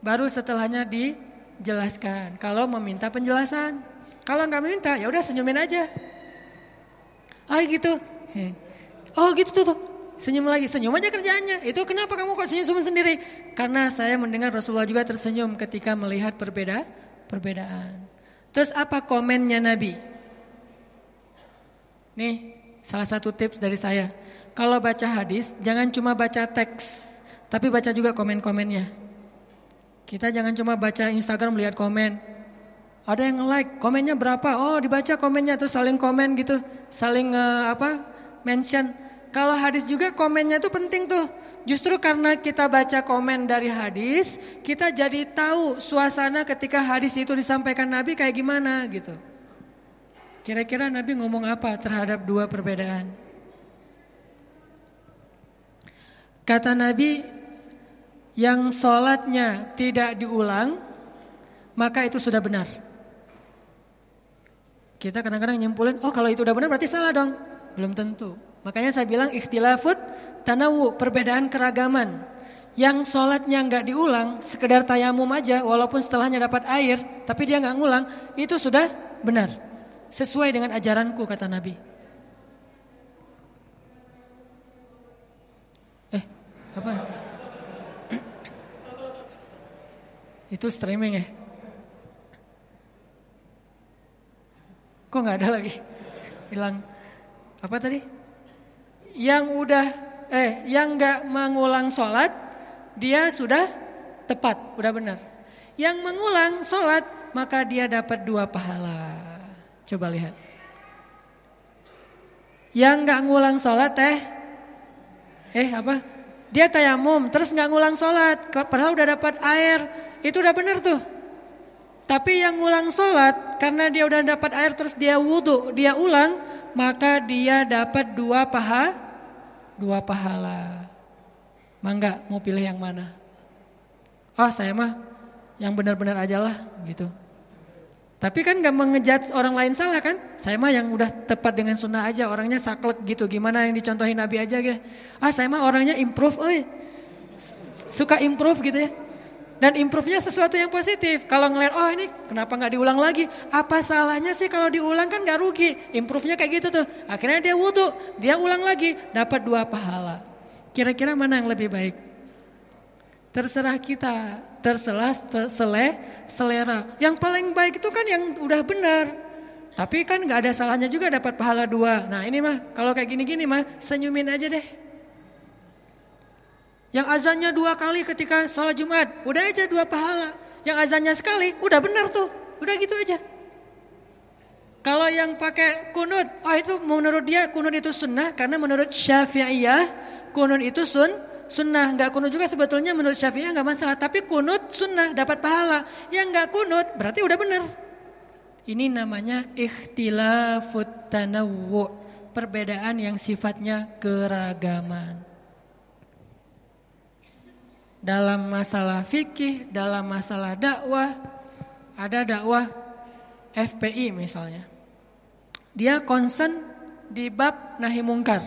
[SPEAKER 1] Baru setelahnya dijelaskan. Kalau meminta penjelasan. Kalau nggak meminta, ya udah senyumin aja. Ah gitu. Eh, oh gitu tuh, tuh. Senyum lagi, senyum aja kerjaannya. Itu kenapa kamu kok senyum sendiri? Karena saya mendengar Rasulullah juga tersenyum ketika melihat perbeda perbedaan. Terus apa komennya Nabi? Nih, salah satu tips dari saya. Kalau baca hadis, jangan cuma baca teks, tapi baca juga komen-komennya. Kita jangan cuma baca Instagram lihat komen. Ada yang like, komennya berapa? Oh, dibaca komennya terus saling komen gitu, saling uh, apa? mention. Kalau hadis juga komennya itu penting tuh. Justru karena kita baca komen dari hadis, kita jadi tahu suasana ketika hadis itu disampaikan Nabi kayak gimana gitu. Kira-kira Nabi ngomong apa terhadap dua perbedaan? Kata Nabi, yang sholatnya tidak diulang, maka itu sudah benar. Kita kadang-kadang nyimpulin, oh kalau itu udah benar berarti salah dong. Belum tentu. Makanya saya bilang ikhtilafut tanawu, perbedaan keragaman. Yang sholatnya nggak diulang, sekedar tayamum aja, walaupun setelahnya dapat air, tapi dia nggak ngulang, itu sudah benar. Sesuai dengan ajaranku, kata Nabi. Eh, apa? Itu streaming ya? Kok nggak ada lagi? Hilang. Apa tadi? Yang udah eh yang nggak mengulang sholat dia sudah tepat, udah benar. Yang mengulang sholat maka dia dapat dua pahala. Coba lihat. Yang nggak ngulang sholat teh, eh apa? Dia tayamum, terus nggak ngulang sholat, padahal udah dapat air, itu udah benar tuh. Tapi yang ngulang sholat karena dia udah dapat air terus dia wudhu, dia ulang, maka dia dapat dua paha, dua pahala. Mangga mau pilih yang mana? Oh saya mah yang benar-benar aja lah gitu. Tapi kan gak mengejat orang lain salah kan? Saya mah yang udah tepat dengan sunnah aja, orangnya saklek gitu. Gimana yang dicontohin Nabi aja gitu. Ah saya mah orangnya improve, oi. Suka improve gitu ya. Dan improve-nya sesuatu yang positif. Kalau ngeliat, oh ini kenapa nggak diulang lagi? Apa salahnya sih kalau diulang kan nggak rugi. Improve-nya kayak gitu tuh. Akhirnya dia wudhu, dia ulang lagi, dapat dua pahala. Kira-kira mana yang lebih baik? Terserah kita, terserah sele, selera. Yang paling baik itu kan yang udah benar. Tapi kan nggak ada salahnya juga dapat pahala dua. Nah ini mah, kalau kayak gini-gini mah, senyumin aja deh. Yang azannya dua kali ketika sholat Jumat, udah aja dua pahala. Yang azannya sekali, udah benar tuh, udah gitu aja. Kalau yang pakai kunut, oh itu menurut dia kunut itu sunnah karena menurut Syafi'iyah kunut itu sun sunnah. Enggak kunut juga sebetulnya menurut Syafi'iyah nggak masalah, tapi kunut sunnah dapat pahala. Yang enggak kunut berarti udah benar. Ini namanya ikhtilafut tanawwu, perbedaan yang sifatnya keragaman dalam masalah fikih, dalam masalah dakwah, ada dakwah FPI misalnya. Dia concern di bab nahi mungkar.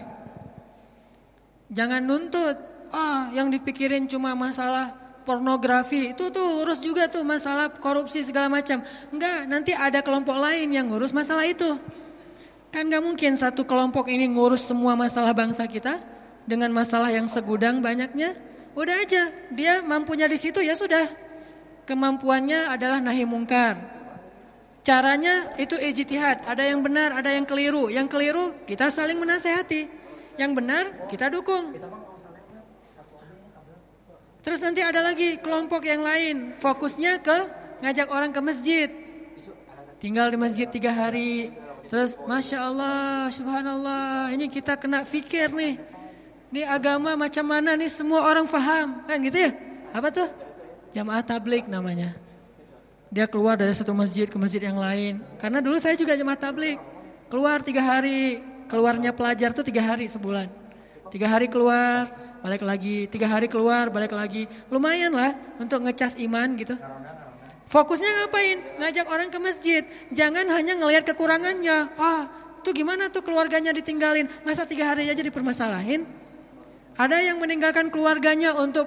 [SPEAKER 1] Jangan nuntut, ah oh, yang dipikirin cuma masalah pornografi, itu tuh urus juga tuh masalah korupsi segala macam. Enggak, nanti ada kelompok lain yang ngurus masalah itu. Kan gak mungkin satu kelompok ini ngurus semua masalah bangsa kita dengan masalah yang segudang banyaknya Udah aja, dia mampunya di situ ya sudah. Kemampuannya adalah nahi mungkar. Caranya itu ijtihad, ada yang benar, ada yang keliru. Yang keliru kita saling menasehati. Yang benar kita dukung. Terus nanti ada lagi kelompok yang lain, fokusnya ke ngajak orang ke masjid. Tinggal di masjid tiga hari. Terus Masya Allah, Subhanallah, ini kita kena fikir nih. Ini agama macam mana nih semua orang faham Kan gitu ya. Apa tuh? Jamaah tablik namanya. Dia keluar dari satu masjid ke masjid yang lain. Karena dulu saya juga jamaah tablik. Keluar tiga hari. Keluarnya pelajar tuh tiga hari sebulan. Tiga hari keluar, balik lagi. Tiga hari keluar, balik lagi. Lumayan lah untuk ngecas iman gitu. Fokusnya ngapain? Ngajak orang ke masjid. Jangan hanya ngelihat kekurangannya. Wah, tuh gimana tuh keluarganya ditinggalin. Masa tiga hari aja dipermasalahin? Ada yang meninggalkan keluarganya untuk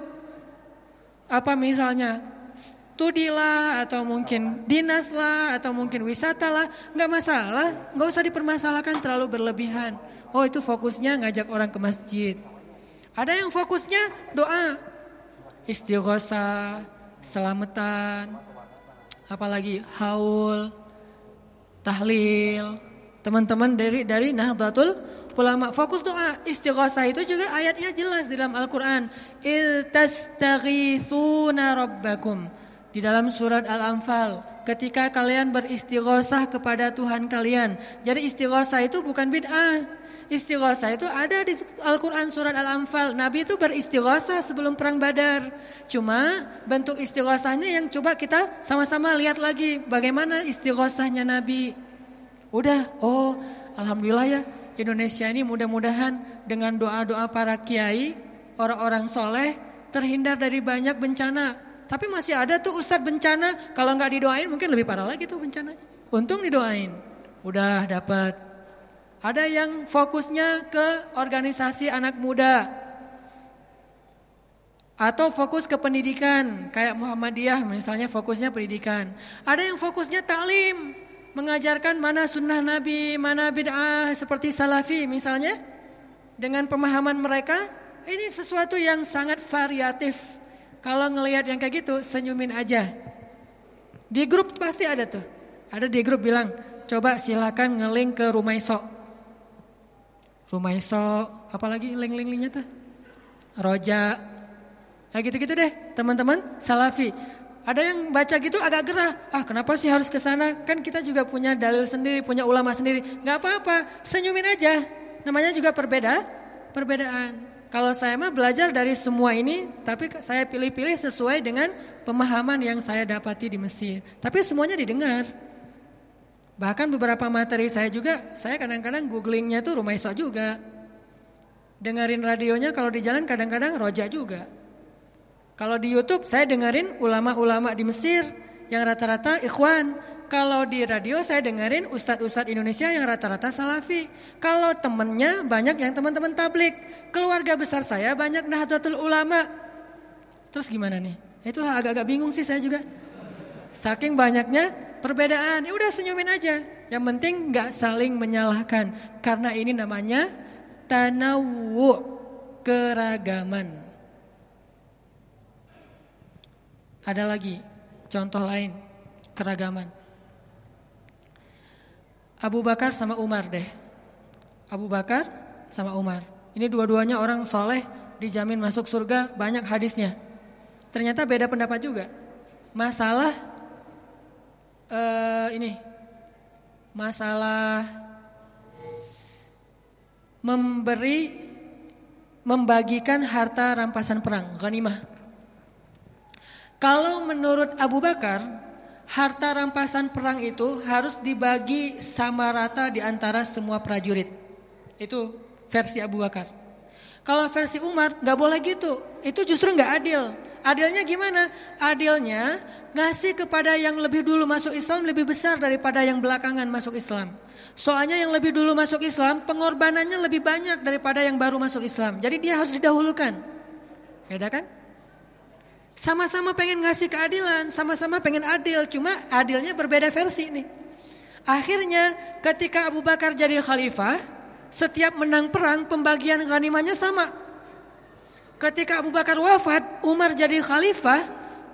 [SPEAKER 1] apa misalnya studi lah atau mungkin dinas lah atau mungkin wisata lah nggak masalah nggak usah dipermasalahkan terlalu berlebihan oh itu fokusnya ngajak orang ke masjid ada yang fokusnya doa istighosa selamatan apalagi haul tahlil teman-teman dari dari Nahdlatul ulama fokus doa istighosah itu juga ayatnya jelas di dalam Al-Qur'an iltastaghithuna rabbakum di dalam surat Al-Anfal ketika kalian beristighosah kepada Tuhan kalian jadi istighosah itu bukan bid'ah istighosah itu ada di Al-Quran surat Al-Anfal. Nabi itu beristighosah sebelum perang badar. Cuma bentuk istighosahnya yang coba kita sama-sama lihat lagi. Bagaimana istighosahnya Nabi. Udah, oh alhamdulillah ya Indonesia ini mudah-mudahan dengan doa-doa para kiai, orang-orang soleh terhindar dari banyak bencana. Tapi masih ada tuh Ustadz bencana, kalau nggak didoain mungkin lebih parah lagi tuh bencananya. Untung didoain, udah dapat. Ada yang fokusnya ke organisasi anak muda, atau fokus ke pendidikan, kayak Muhammadiyah misalnya fokusnya pendidikan. Ada yang fokusnya taklim, mengajarkan mana sunnah Nabi, mana bid'ah seperti salafi misalnya dengan pemahaman mereka ini sesuatu yang sangat variatif. Kalau ngelihat yang kayak gitu senyumin aja. Di grup pasti ada tuh. Ada di grup bilang, "Coba silakan ngeling ke rumah Iso." Rumah Iso, apalagi link-link-linknya tuh? Roja. Ya gitu-gitu deh, teman-teman salafi. Ada yang baca gitu agak gerah. Ah kenapa sih harus ke sana? Kan kita juga punya dalil sendiri, punya ulama sendiri. Gak apa-apa, senyumin aja. Namanya juga perbeda, perbedaan. Kalau saya mah belajar dari semua ini, tapi saya pilih-pilih sesuai dengan pemahaman yang saya dapati di Mesir. Tapi semuanya didengar. Bahkan beberapa materi saya juga, saya kadang-kadang googlingnya tuh rumah esok juga. Dengerin radionya kalau di jalan kadang-kadang roja juga. Kalau di YouTube saya dengerin ulama-ulama di Mesir yang rata-rata ikhwan. Kalau di radio saya dengerin ustadz-ustadz Indonesia yang rata-rata salafi. Kalau temennya banyak yang teman-teman tablik. Keluarga besar saya banyak nahdlatul ulama. Terus gimana nih? Itulah agak-agak bingung sih saya juga. Saking banyaknya perbedaan. Ya udah senyumin aja. Yang penting nggak saling menyalahkan. Karena ini namanya tanawu keragaman. Ada lagi contoh lain keragaman. Abu Bakar sama Umar deh. Abu Bakar sama Umar. Ini dua-duanya orang soleh dijamin masuk surga banyak hadisnya. Ternyata beda pendapat juga. Masalah uh, ini, masalah memberi, membagikan harta rampasan perang, ghanimah. Kalau menurut Abu Bakar, harta rampasan perang itu harus dibagi sama rata di antara semua prajurit. Itu versi Abu Bakar. Kalau versi Umar, nggak boleh gitu. Itu justru nggak adil. Adilnya gimana? Adilnya ngasih kepada yang lebih dulu masuk Islam lebih besar daripada yang belakangan masuk Islam. Soalnya yang lebih dulu masuk Islam pengorbanannya lebih banyak daripada yang baru masuk Islam. Jadi dia harus didahulukan. Beda kan? Sama-sama pengen ngasih keadilan, sama-sama pengen adil, cuma adilnya berbeda versi nih. Akhirnya ketika Abu Bakar jadi khalifah, setiap menang perang pembagian ghanimahnya sama. Ketika Abu Bakar wafat, Umar jadi khalifah,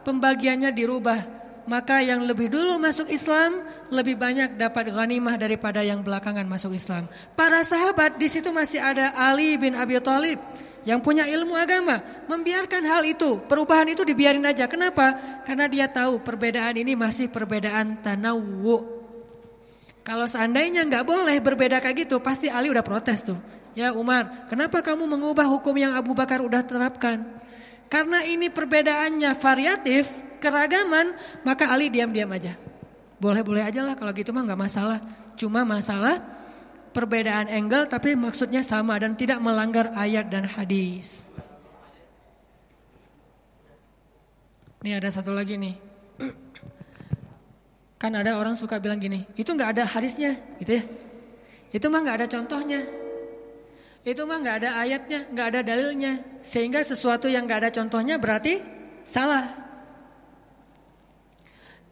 [SPEAKER 1] pembagiannya dirubah. Maka yang lebih dulu masuk Islam lebih banyak dapat ghanimah daripada yang belakangan masuk Islam. Para sahabat di situ masih ada Ali bin Abi Thalib yang punya ilmu agama membiarkan hal itu, perubahan itu dibiarin aja. Kenapa? Karena dia tahu perbedaan ini masih perbedaan tanawu. Kalau seandainya nggak boleh berbeda kayak gitu, pasti Ali udah protes tuh. Ya Umar, kenapa kamu mengubah hukum yang Abu Bakar udah terapkan? Karena ini perbedaannya variatif, keragaman, maka Ali diam-diam aja. Boleh-boleh aja lah kalau gitu mah nggak masalah. Cuma masalah perbedaan angle tapi maksudnya sama dan tidak melanggar ayat dan hadis. Ini ada satu lagi nih. Kan ada orang suka bilang gini, itu nggak ada hadisnya, gitu ya. Itu mah nggak ada contohnya. Itu mah nggak ada ayatnya, nggak ada dalilnya. Sehingga sesuatu yang nggak ada contohnya berarti salah.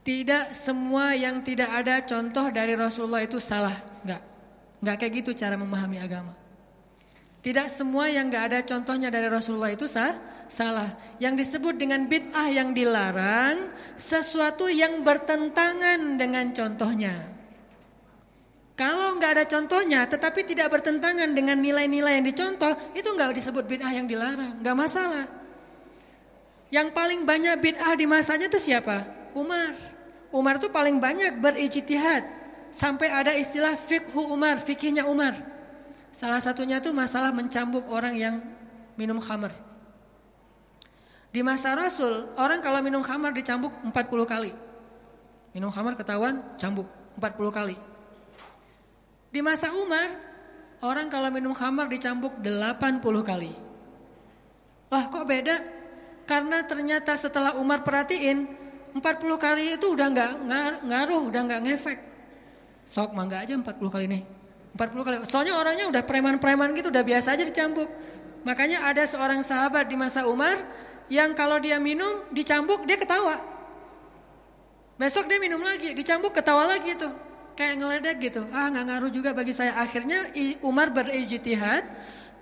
[SPEAKER 1] Tidak semua yang tidak ada contoh dari Rasulullah itu salah. Nggak kayak gitu cara memahami agama. Tidak semua yang nggak ada contohnya dari Rasulullah itu sah, salah. Yang disebut dengan bid'ah yang dilarang, sesuatu yang bertentangan dengan contohnya. Kalau nggak ada contohnya, tetapi tidak bertentangan dengan nilai-nilai yang dicontoh, itu nggak disebut bid'ah yang dilarang, Gak masalah. Yang paling banyak bid'ah di masanya itu siapa? Umar. Umar itu paling banyak berijtihad sampai ada istilah fikhu Umar, fikihnya Umar. Salah satunya itu masalah mencambuk orang yang minum khamar. Di masa Rasul, orang kalau minum khamar dicambuk 40 kali. Minum khamar ketahuan, cambuk 40 kali. Di masa Umar, orang kalau minum khamar dicambuk 80 kali. Lah kok beda? Karena ternyata setelah Umar perhatiin, 40 kali itu udah nggak ngaruh, udah nggak ngefek. Sok mangga aja 40 kali nih. 40 kali. Soalnya orangnya udah preman-preman gitu, udah biasa aja dicambuk. Makanya ada seorang sahabat di masa Umar yang kalau dia minum dicambuk dia ketawa. Besok dia minum lagi, dicambuk ketawa lagi tuh. Kayak ngeledek gitu. Ah nggak ngaruh juga bagi saya. Akhirnya Umar berijtihad,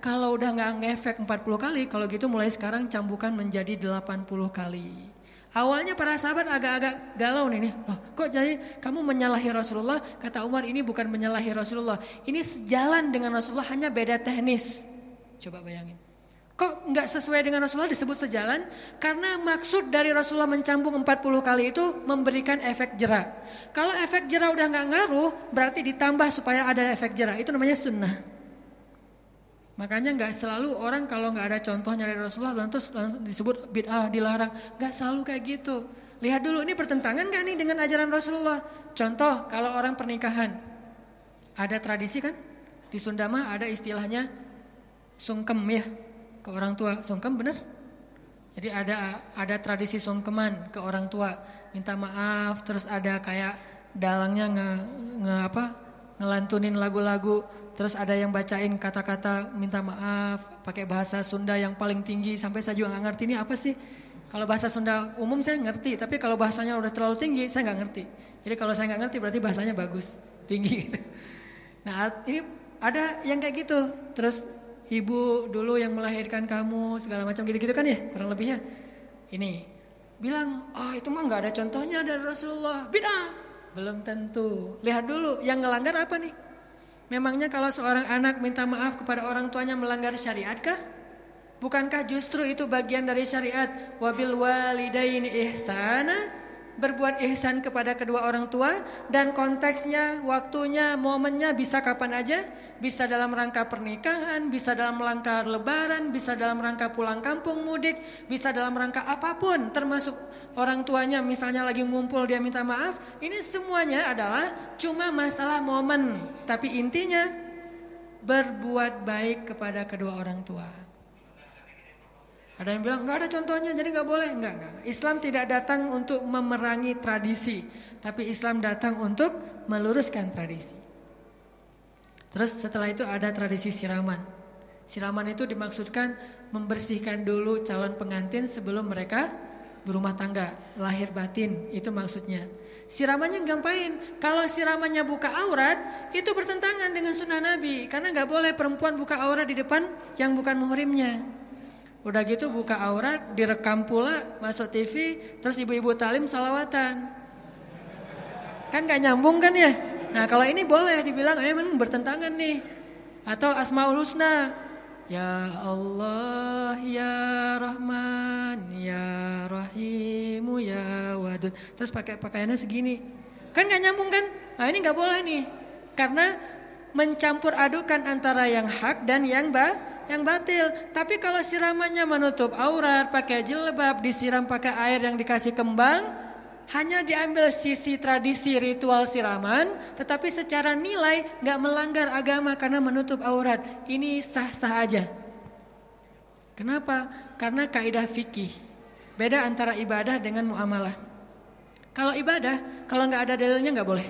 [SPEAKER 1] kalau udah nggak ngefek 40 kali, kalau gitu mulai sekarang cambukan menjadi 80 kali. Awalnya para sahabat agak-agak galau nih nih. Oh, kok jadi kamu menyalahi Rasulullah? Kata Umar ini bukan menyalahi Rasulullah. Ini sejalan dengan Rasulullah hanya beda teknis. Coba bayangin. Kok nggak sesuai dengan Rasulullah disebut sejalan? Karena maksud dari Rasulullah mencampung 40 kali itu memberikan efek jerak. Kalau efek jerak udah nggak ngaruh, berarti ditambah supaya ada efek jerak. Itu namanya sunnah. Makanya nggak selalu orang kalau nggak ada contohnya dari Rasulullah lantas disebut bid'ah dilarang. Nggak selalu kayak gitu. Lihat dulu ini pertentangan nggak nih dengan ajaran Rasulullah. Contoh kalau orang pernikahan ada tradisi kan di Sunda mah ada istilahnya sungkem ya ke orang tua sungkem bener. Jadi ada ada tradisi sungkeman ke orang tua minta maaf terus ada kayak dalangnya nge, nge apa ngelantunin lagu-lagu terus ada yang bacain kata-kata minta maaf pakai bahasa Sunda yang paling tinggi sampai saya juga nggak ngerti ini apa sih. Kalau bahasa Sunda umum saya ngerti, tapi kalau bahasanya udah terlalu tinggi saya nggak ngerti. Jadi kalau saya nggak ngerti berarti bahasanya bagus, tinggi gitu. Nah ini ada yang kayak gitu, terus ibu dulu yang melahirkan kamu segala macam gitu-gitu kan ya kurang lebihnya. Ini bilang, oh itu mah nggak ada contohnya dari Rasulullah, bina belum tentu. Lihat dulu yang ngelanggar apa nih? Memangnya kalau seorang anak minta maaf kepada orang tuanya melanggar syariatkah? Bukankah justru itu bagian dari syariat? Wabil walidaini ihsana berbuat ihsan kepada kedua orang tua dan konteksnya, waktunya, momennya bisa kapan aja, bisa dalam rangka pernikahan, bisa dalam rangka lebaran, bisa dalam rangka pulang kampung mudik, bisa dalam rangka apapun termasuk orang tuanya misalnya lagi ngumpul dia minta maaf, ini semuanya adalah cuma masalah momen, tapi intinya berbuat baik kepada kedua orang tua. Ada yang bilang nggak ada contohnya jadi nggak boleh nggak nggak. Islam tidak datang untuk memerangi tradisi, tapi Islam datang untuk meluruskan tradisi. Terus setelah itu ada tradisi siraman. Siraman itu dimaksudkan membersihkan dulu calon pengantin sebelum mereka berumah tangga, lahir batin itu maksudnya. Siramannya gampain. Kalau siramannya buka aurat itu bertentangan dengan sunnah Nabi karena gak boleh perempuan buka aurat di depan yang bukan muhrimnya. Udah gitu buka aurat, direkam pula, masuk TV, terus ibu-ibu talim salawatan. Kan gak nyambung kan ya? Nah kalau ini boleh dibilang, ini eh, memang bertentangan nih. Atau Asma'ul Husna. Ya Allah, Ya Rahman, Ya Rahimu, Ya Wadud. Terus pakai pakaiannya segini. Kan gak nyambung kan? Nah ini gak boleh nih. Karena mencampur adukan antara yang hak dan yang ba yang batil. Tapi kalau siramannya menutup aurat, pakai jilbab, disiram pakai air yang dikasih kembang, hanya diambil sisi tradisi ritual siraman, tetapi secara nilai nggak melanggar agama karena menutup aurat. Ini sah-sah aja. Kenapa? Karena kaidah fikih. Beda antara ibadah dengan muamalah. Kalau ibadah, kalau nggak ada dalilnya nggak boleh.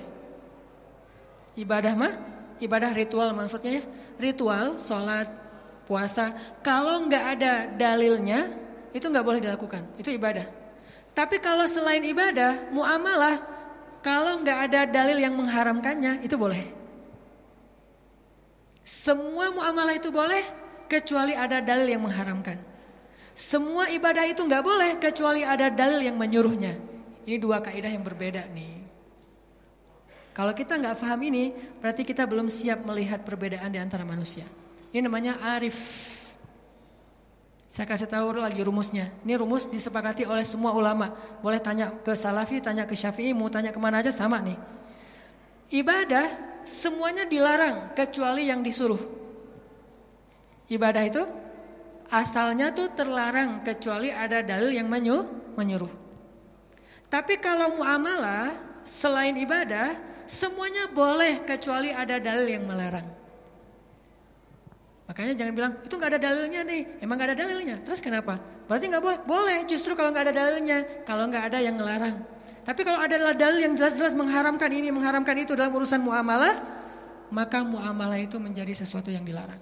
[SPEAKER 1] Ibadah mah, ibadah ritual maksudnya ya. Ritual, sholat, puasa, kalau nggak ada dalilnya, itu nggak boleh dilakukan. Itu ibadah. Tapi kalau selain ibadah, muamalah, kalau nggak ada dalil yang mengharamkannya, itu boleh. Semua muamalah itu boleh, kecuali ada dalil yang mengharamkan. Semua ibadah itu nggak boleh, kecuali ada dalil yang menyuruhnya. Ini dua kaidah yang berbeda nih. Kalau kita nggak paham ini, berarti kita belum siap melihat perbedaan di antara manusia. Ini namanya arif. Saya kasih tahu lagi rumusnya. Ini rumus disepakati oleh semua ulama. Boleh tanya ke Salafi, tanya ke Syafi'i, mau tanya kemana aja sama nih. Ibadah semuanya dilarang kecuali yang disuruh. Ibadah itu asalnya tuh terlarang kecuali ada dalil yang menyuruh. menyuruh. Tapi kalau muamalah selain ibadah semuanya boleh kecuali ada dalil yang melarang. Makanya jangan bilang itu nggak ada dalilnya nih, emang nggak ada dalilnya. Terus kenapa? Berarti nggak boleh. Boleh, justru kalau nggak ada dalilnya, kalau nggak ada yang ngelarang. Tapi kalau ada dalil yang jelas-jelas mengharamkan ini, mengharamkan itu dalam urusan muamalah, maka muamalah itu menjadi sesuatu yang dilarang.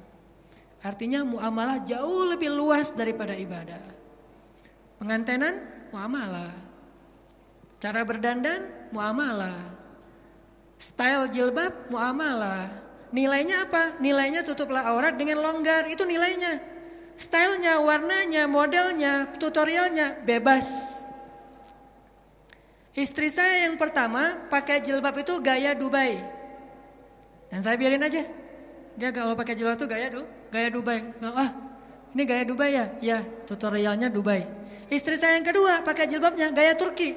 [SPEAKER 1] Artinya muamalah jauh lebih luas daripada ibadah. Pengantenan muamalah. Cara berdandan muamalah. Style jilbab muamalah Nilainya apa? Nilainya tutuplah aurat dengan longgar, itu nilainya. Stylenya, warnanya, modelnya, tutorialnya bebas. Istri saya yang pertama pakai jilbab itu gaya Dubai. Dan saya biarin aja. Dia kalau pakai jilbab itu gaya du, gaya Dubai. Ah, ini gaya Dubai ya? Ya, tutorialnya Dubai. Istri saya yang kedua pakai jilbabnya gaya Turki.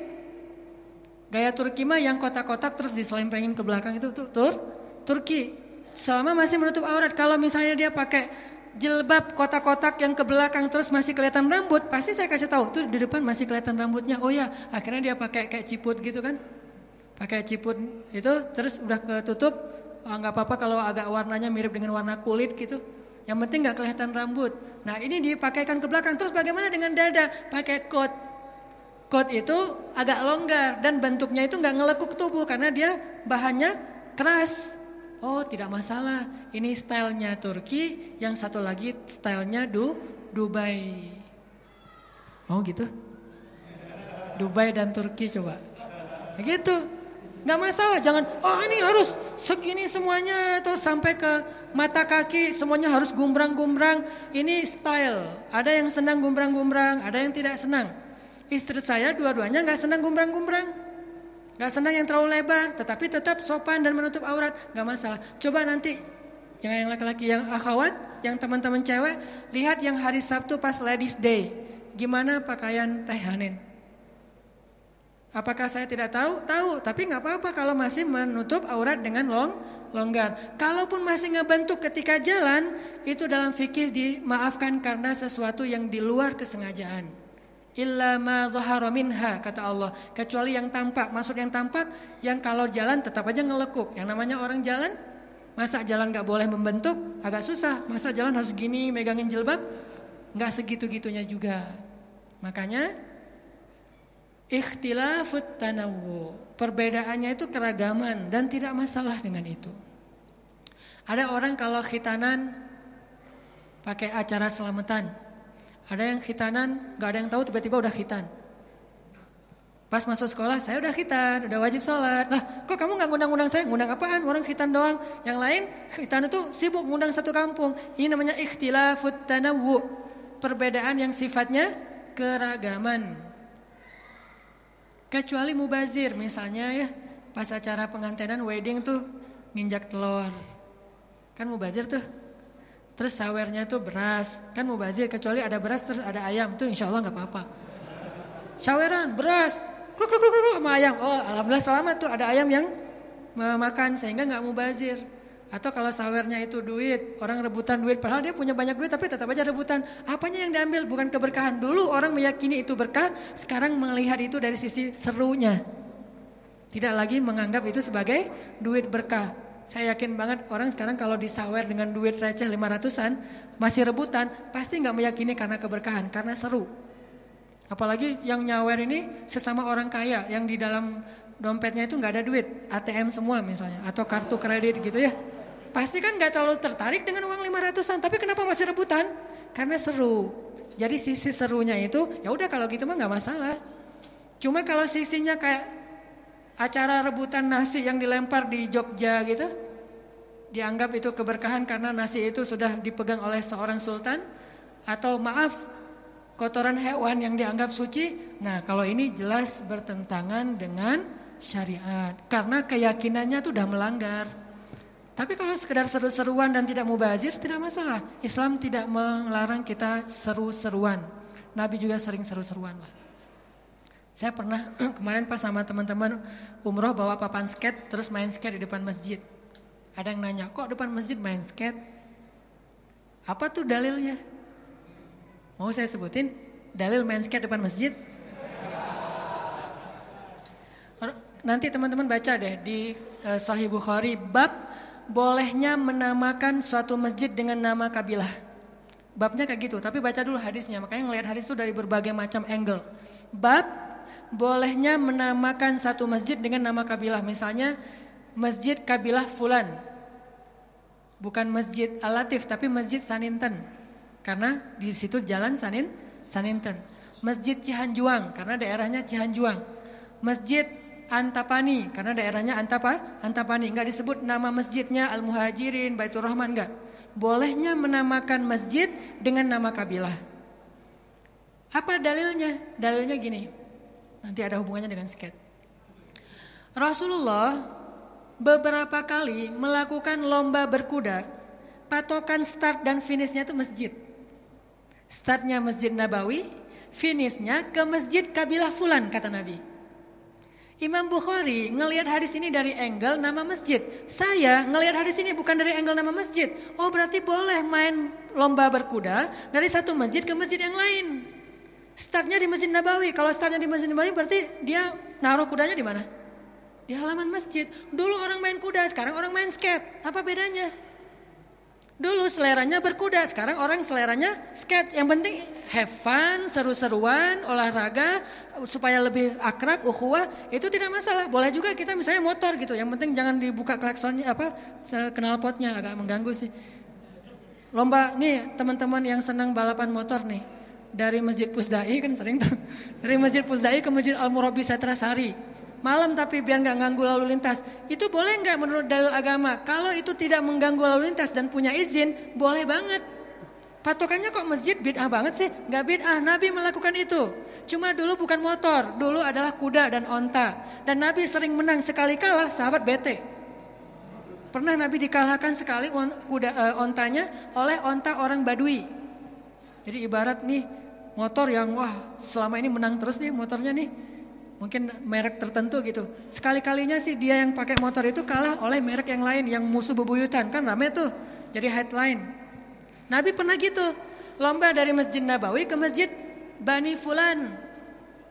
[SPEAKER 1] Gaya Turki mah yang kotak-kotak terus diselempengin ke belakang itu tuh tur Turki. Selama masih menutup aurat, kalau misalnya dia pakai jilbab kotak-kotak yang ke belakang terus masih kelihatan rambut, pasti saya kasih tahu tuh di depan masih kelihatan rambutnya. Oh ya, akhirnya dia pakai kayak ciput gitu kan. Pakai ciput itu terus udah ketutup, oh, nggak oh, apa-apa kalau agak warnanya mirip dengan warna kulit gitu. Yang penting nggak kelihatan rambut. Nah ini dipakaikan ke belakang. Terus bagaimana dengan dada? Pakai coat. Coat itu agak longgar dan bentuknya itu nggak ngelekuk tubuh karena dia bahannya keras oh tidak masalah, ini stylenya Turki, yang satu lagi stylenya du Dubai. Mau oh, gitu? Dubai dan Turki coba. Gitu. Nggak masalah, jangan, oh ini harus segini semuanya, atau sampai ke mata kaki, semuanya harus gumbrang-gumbrang. Ini style, ada yang senang gumbrang-gumbrang, ada yang tidak senang. Istri saya dua-duanya nggak senang gumbrang-gumbrang. Gak senang yang terlalu lebar, tetapi tetap sopan dan menutup aurat, gak masalah. Coba nanti jangan yang laki-laki yang akhwat, yang teman-teman cewek, lihat yang hari Sabtu pas Ladies Day, gimana pakaian Teh Hanin. Apakah saya tidak tahu? Tahu, tapi nggak apa-apa kalau masih menutup aurat dengan long longgar. Kalaupun masih ngebentuk ketika jalan, itu dalam fikih dimaafkan karena sesuatu yang di luar kesengajaan. Illa ma zahara minha kata Allah. Kecuali yang tampak, maksud yang tampak yang kalau jalan tetap aja ngelekuk. Yang namanya orang jalan masa jalan nggak boleh membentuk agak susah. Masa jalan harus gini megangin jilbab nggak segitu-gitunya juga. Makanya ikhtilafut tanawu. Perbedaannya itu keragaman dan tidak masalah dengan itu. Ada orang kalau khitanan pakai acara selamatan ada yang khitanan, gak ada yang tahu tiba-tiba udah khitan. Pas masuk sekolah, saya udah khitan, udah wajib sholat. Lah, kok kamu gak ngundang-ngundang saya? Ngundang apaan? Orang khitan doang. Yang lain, khitan itu sibuk ngundang satu kampung. Ini namanya ikhtilafut tanawu. Perbedaan yang sifatnya keragaman. Kecuali mubazir, misalnya ya, pas acara pengantinan wedding tuh nginjak telur. Kan mubazir tuh Terus sawernya itu beras, kan mubazir kecuali ada beras terus ada ayam itu insya Allah nggak apa-apa. Saweran beras, kluk kluk kluk kluk sama ayam. Oh alhamdulillah selamat tuh ada ayam yang Memakan sehingga nggak mubazir. Atau kalau sawernya itu duit, orang rebutan duit padahal dia punya banyak duit tapi tetap aja rebutan. Apanya yang diambil bukan keberkahan. Dulu orang meyakini itu berkah, sekarang melihat itu dari sisi serunya. Tidak lagi menganggap itu sebagai duit berkah. Saya yakin banget orang sekarang kalau disawer dengan duit receh 500-an, masih rebutan, pasti nggak meyakini karena keberkahan, karena seru. Apalagi yang nyawer ini sesama orang kaya, yang di dalam dompetnya itu nggak ada duit, ATM semua misalnya, atau kartu kredit gitu ya. Pasti kan nggak terlalu tertarik dengan uang 500-an, tapi kenapa masih rebutan? Karena seru. Jadi sisi serunya itu, ya udah kalau gitu mah nggak masalah. Cuma kalau sisinya kayak acara rebutan nasi yang dilempar di Jogja gitu dianggap itu keberkahan karena nasi itu sudah dipegang oleh seorang sultan atau maaf kotoran hewan yang dianggap suci. Nah, kalau ini jelas bertentangan dengan syariat karena keyakinannya itu sudah melanggar. Tapi kalau sekedar seru-seruan dan tidak mubazir tidak masalah. Islam tidak melarang kita seru-seruan. Nabi juga sering seru-seruan lah. Saya pernah kemarin pas sama teman-teman umroh bawa papan skate terus main skate di depan masjid. Ada yang nanya, kok depan masjid main skate? Apa tuh dalilnya? Mau saya sebutin dalil main skate depan masjid? Nanti teman-teman baca deh di eh, Sahih Bukhari bab bolehnya menamakan suatu masjid dengan nama kabilah. Babnya kayak gitu, tapi baca dulu hadisnya. Makanya ngelihat hadis itu dari berbagai macam angle. Bab bolehnya menamakan satu masjid dengan nama kabilah. Misalnya Masjid Kabilah Fulan. Bukan Masjid Alatif tapi Masjid Saninten. Karena di situ jalan Sanin Saninten. Masjid Cihanjuang karena daerahnya Cihanjuang. Masjid Antapani karena daerahnya Antapa Antapani enggak disebut nama masjidnya Al Muhajirin Baitur Rahman enggak. Bolehnya menamakan masjid dengan nama kabilah. Apa dalilnya? Dalilnya gini. Nanti ada hubungannya dengan skate. Rasulullah beberapa kali melakukan lomba berkuda. Patokan start dan finishnya itu masjid. Startnya Masjid Nabawi, finishnya ke Masjid Kabilah Fulan kata Nabi. Imam Bukhari ngelihat hadis ini dari angle nama masjid. Saya ngelihat hadis ini bukan dari angle nama masjid. Oh berarti boleh main lomba berkuda dari satu masjid ke masjid yang lain. Startnya di Masjid Nabawi. Kalau startnya di Masjid Nabawi berarti dia naruh kudanya di mana? Di halaman masjid. Dulu orang main kuda, sekarang orang main skate. Apa bedanya? Dulu seleranya berkuda, sekarang orang seleranya skate. Yang penting have fun, seru-seruan, olahraga supaya lebih akrab, uhuwa, itu tidak masalah. Boleh juga kita misalnya motor gitu. Yang penting jangan dibuka klaksonnya apa potnya, agak mengganggu sih. Lomba nih teman-teman yang senang balapan motor nih dari Masjid Pusdai kan sering tuh. Dari Masjid Pusdai ke Masjid Al Murabi Satrasari. Malam tapi biar nggak ganggu lalu lintas. Itu boleh nggak menurut dalil agama? Kalau itu tidak mengganggu lalu lintas dan punya izin, boleh banget. Patokannya kok masjid bid'ah banget sih? nggak bid'ah, Nabi melakukan itu. Cuma dulu bukan motor, dulu adalah kuda dan onta. Dan Nabi sering menang sekali kalah, sahabat bete. Pernah Nabi dikalahkan sekali kuda uh, ontanya oleh onta orang Badui. Jadi ibarat nih motor yang wah selama ini menang terus nih motornya nih. Mungkin merek tertentu gitu. Sekali-kalinya sih dia yang pakai motor itu kalah oleh merek yang lain yang musuh bebuyutan. Kan rame tuh jadi headline. Nabi pernah gitu. Lomba dari Masjid Nabawi ke Masjid Bani Fulan.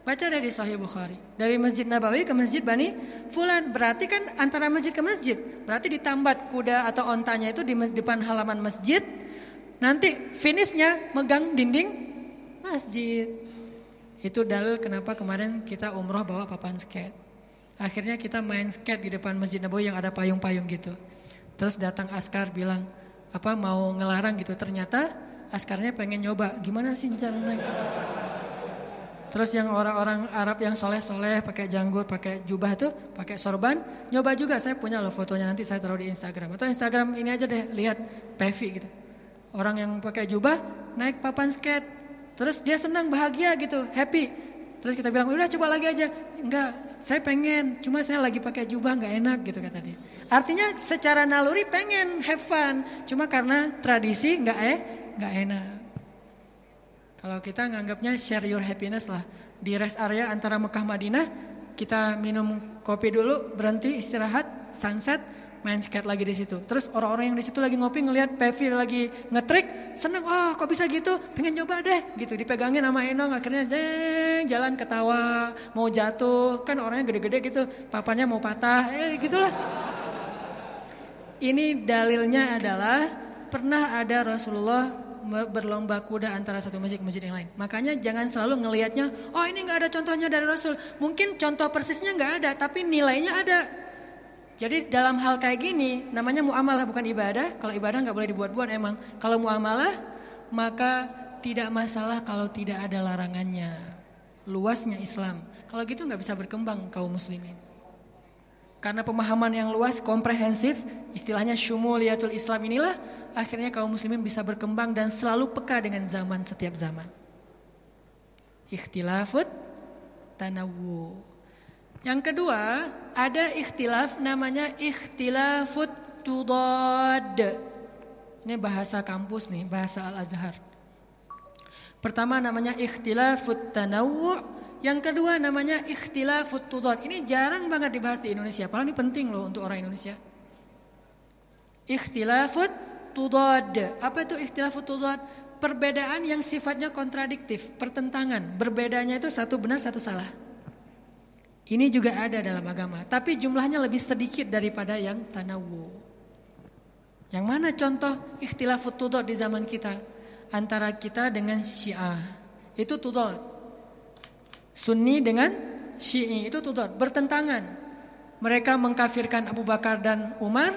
[SPEAKER 1] Baca dari Sahih Bukhari. Dari Masjid Nabawi ke Masjid Bani Fulan. Berarti kan antara masjid ke masjid. Berarti ditambat kuda atau ontanya itu di depan halaman masjid. Nanti finishnya megang dinding masjid. Itu dalil kenapa kemarin kita umroh bawa papan skate. Akhirnya kita main skate di depan Masjid Nabawi yang ada payung-payung gitu. Terus datang askar bilang, apa mau ngelarang gitu. Ternyata askarnya pengen nyoba, gimana sih cara naik? Terus yang orang-orang Arab yang soleh-soleh pakai janggut, pakai jubah tuh, pakai sorban, nyoba juga. Saya punya loh fotonya nanti saya taruh di Instagram. Atau Instagram ini aja deh, lihat Pevi gitu. Orang yang pakai jubah naik papan skate, Terus dia senang bahagia gitu, happy. Terus kita bilang, udah coba lagi aja. Enggak, saya pengen, cuma saya lagi pakai jubah enggak enak gitu kata dia. Artinya secara naluri pengen have fun, cuma karena tradisi enggak eh enggak enak. Kalau kita nganggapnya share your happiness lah. Di rest area antara Mekah Madinah, kita minum kopi dulu, berhenti istirahat, sunset, main skate lagi di situ. Terus orang-orang yang di situ lagi ngopi ngelihat Pevi lagi ngetrik, seneng, wah oh, kok bisa gitu, pengen coba deh, gitu. Dipegangin sama Enong, akhirnya jeng, jalan ketawa, mau jatuh, kan orangnya gede-gede gitu, papanya mau patah, eh gitulah. Ini dalilnya adalah pernah ada Rasulullah berlomba kuda antara satu masjid ke masjid yang lain. Makanya jangan selalu ngelihatnya, oh ini nggak ada contohnya dari Rasul. Mungkin contoh persisnya nggak ada, tapi nilainya ada. Jadi dalam hal kayak gini namanya muamalah bukan ibadah. Kalau ibadah nggak boleh dibuat-buat emang. Kalau muamalah maka tidak masalah kalau tidak ada larangannya. Luasnya Islam. Kalau gitu nggak bisa berkembang kaum muslimin. Karena pemahaman yang luas, komprehensif, istilahnya syumuliyatul Islam inilah akhirnya kaum muslimin bisa berkembang dan selalu peka dengan zaman setiap zaman. Ikhtilafut tanawu. Yang kedua, ada ikhtilaf namanya ikhtilafut tudad. Ini bahasa kampus nih, bahasa Al-Azhar. Pertama namanya ikhtilafut tanawu, yang kedua namanya ikhtilafut tudad. Ini jarang banget dibahas di Indonesia, padahal ini penting loh untuk orang Indonesia. Ikhtilafut tudad. Apa itu ikhtilafut tudad? Perbedaan yang sifatnya kontradiktif, pertentangan. Berbedanya itu satu benar, satu salah. Ini juga ada dalam agama, tapi jumlahnya lebih sedikit daripada yang tanawu. Yang mana contoh ikhtilaf tudot di zaman kita antara kita dengan Syiah. Itu tudot. Sunni dengan Syi'i itu tudot, bertentangan. Mereka mengkafirkan Abu Bakar dan Umar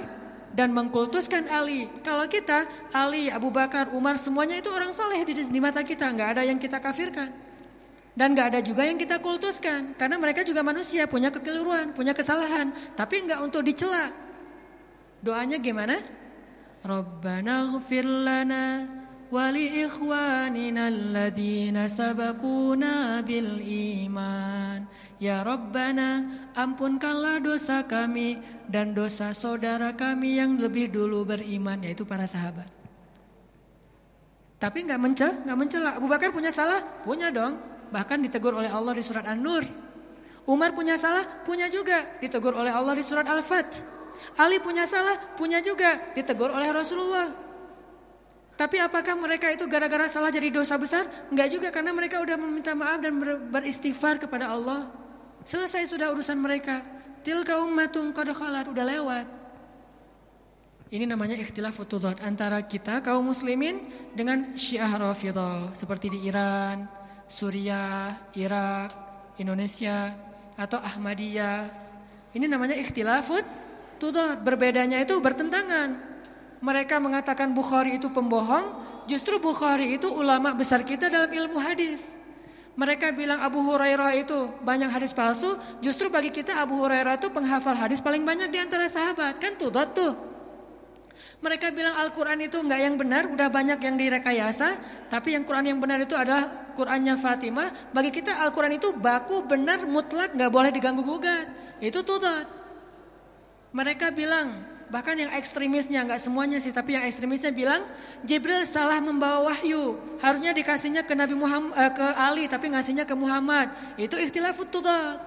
[SPEAKER 1] dan mengkultuskan Ali. Kalau kita Ali, Abu Bakar, Umar semuanya itu orang saleh di, di mata kita, nggak ada yang kita kafirkan. Dan gak ada juga yang kita kultuskan karena mereka juga manusia punya kekeliruan, punya kesalahan, tapi gak untuk dicela. Doanya gimana?
[SPEAKER 2] Rabbana
[SPEAKER 1] ighfir lana wali ikhwanina alladziina sabakuna bil iman. Ya Rabbana, ampunkanlah dosa kami dan dosa saudara kami yang lebih dulu beriman yaitu para sahabat. Tapi gak, mencela, nggak mencela. Abu Bakar punya salah? Punya dong bahkan ditegur oleh Allah di surat An-Nur. Umar punya salah, punya juga, ditegur oleh Allah di surat Al-Fat. Ali punya salah, punya juga, ditegur oleh Rasulullah. Tapi apakah mereka itu gara-gara salah jadi dosa besar? Enggak juga karena mereka udah meminta maaf dan beristighfar kepada Allah. Selesai sudah urusan mereka. Tilka ummatun qad khalat, udah lewat. Ini namanya ikhtilaf antara kita kaum muslimin dengan Syiah Rafidhah seperti di Iran, Suriah, Irak, Indonesia, atau Ahmadiyah. Ini namanya ikhtilafut tudah, berbedanya itu bertentangan. Mereka mengatakan Bukhari itu pembohong, justru Bukhari itu ulama besar kita dalam ilmu hadis. Mereka bilang Abu Hurairah itu banyak hadis palsu, justru bagi kita Abu Hurairah itu penghafal hadis paling banyak di antara sahabat. Kan tudah tuh. Mereka bilang Al-Quran itu enggak yang benar, udah banyak yang direkayasa, tapi yang Quran yang benar itu adalah Qurannya Fatimah. Bagi kita Al-Quran itu baku, benar, mutlak, enggak boleh diganggu-gugat. Itu tutut. Mereka bilang, bahkan yang ekstremisnya, enggak semuanya sih, tapi yang ekstremisnya bilang, Jibril salah membawa wahyu, harusnya dikasihnya ke Nabi Muhammad, eh, ke Ali, tapi ngasihnya ke Muhammad. Itu ikhtilafut tutut.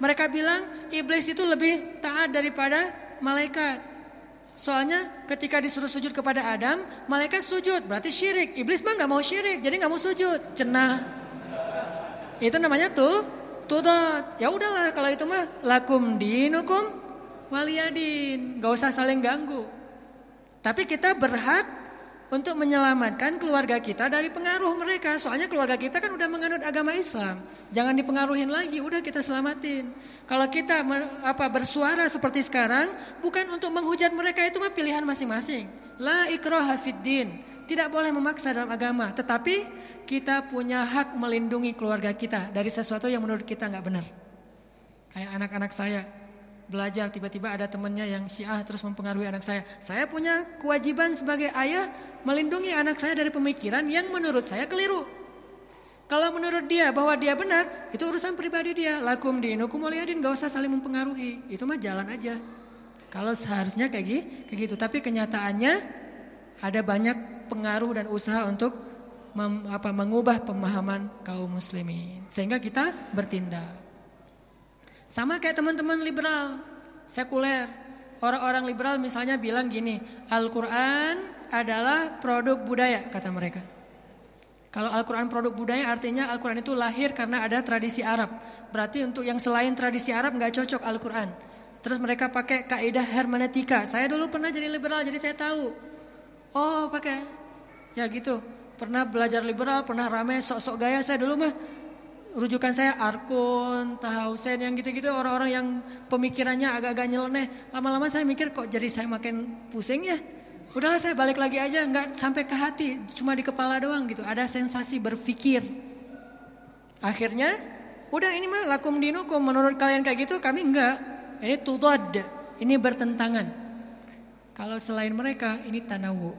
[SPEAKER 1] Mereka bilang, iblis itu lebih taat daripada malaikat. Soalnya ketika disuruh sujud kepada Adam, malaikat sujud, berarti syirik. Iblis mah nggak mau syirik, jadi nggak mau sujud, cenah. Itu namanya tuh tudot. Ya udahlah kalau itu mah lakum dinukum waliyadin. Gak usah saling ganggu. Tapi kita berhak untuk menyelamatkan keluarga kita dari pengaruh mereka. Soalnya keluarga kita kan udah menganut agama Islam. Jangan dipengaruhin lagi, udah kita selamatin. Kalau kita apa bersuara seperti sekarang bukan untuk menghujat mereka itu mah pilihan masing-masing. La ikraha fiddin. Tidak boleh memaksa dalam agama, tetapi kita punya hak melindungi keluarga kita dari sesuatu yang menurut kita nggak benar. Kayak anak-anak saya, belajar tiba-tiba ada temannya yang syiah terus mempengaruhi anak saya. Saya punya kewajiban sebagai ayah melindungi anak saya dari pemikiran yang menurut saya keliru. Kalau menurut dia bahwa dia benar, itu urusan pribadi dia. Lakum dinukum waliyadin, gak usah saling mempengaruhi. Itu mah jalan aja. Kalau seharusnya kayak gitu, kayak gitu. tapi kenyataannya ada banyak pengaruh dan usaha untuk mem, apa, mengubah pemahaman kaum muslimin. Sehingga kita bertindak. Sama kayak teman-teman liberal, sekuler. Orang-orang liberal misalnya bilang gini, Al-Quran adalah produk budaya, kata mereka. Kalau Al-Quran produk budaya artinya Al-Quran itu lahir karena ada tradisi Arab. Berarti untuk yang selain tradisi Arab nggak cocok Al-Quran. Terus mereka pakai kaidah hermeneutika. Saya dulu pernah jadi liberal, jadi saya tahu. Oh pakai, ya gitu. Pernah belajar liberal, pernah rame, sok-sok gaya. Saya dulu mah rujukan saya Arkun, Tahausen yang gitu-gitu orang-orang yang pemikirannya agak-agak nyeleneh. Lama-lama saya mikir kok jadi saya makin pusing ya. Udahlah saya balik lagi aja nggak sampai ke hati, cuma di kepala doang gitu. Ada sensasi berpikir. Akhirnya udah ini mah lakum dinukum menurut kalian kayak gitu kami enggak. Ini tudad, ini bertentangan. Kalau selain mereka ini tanawu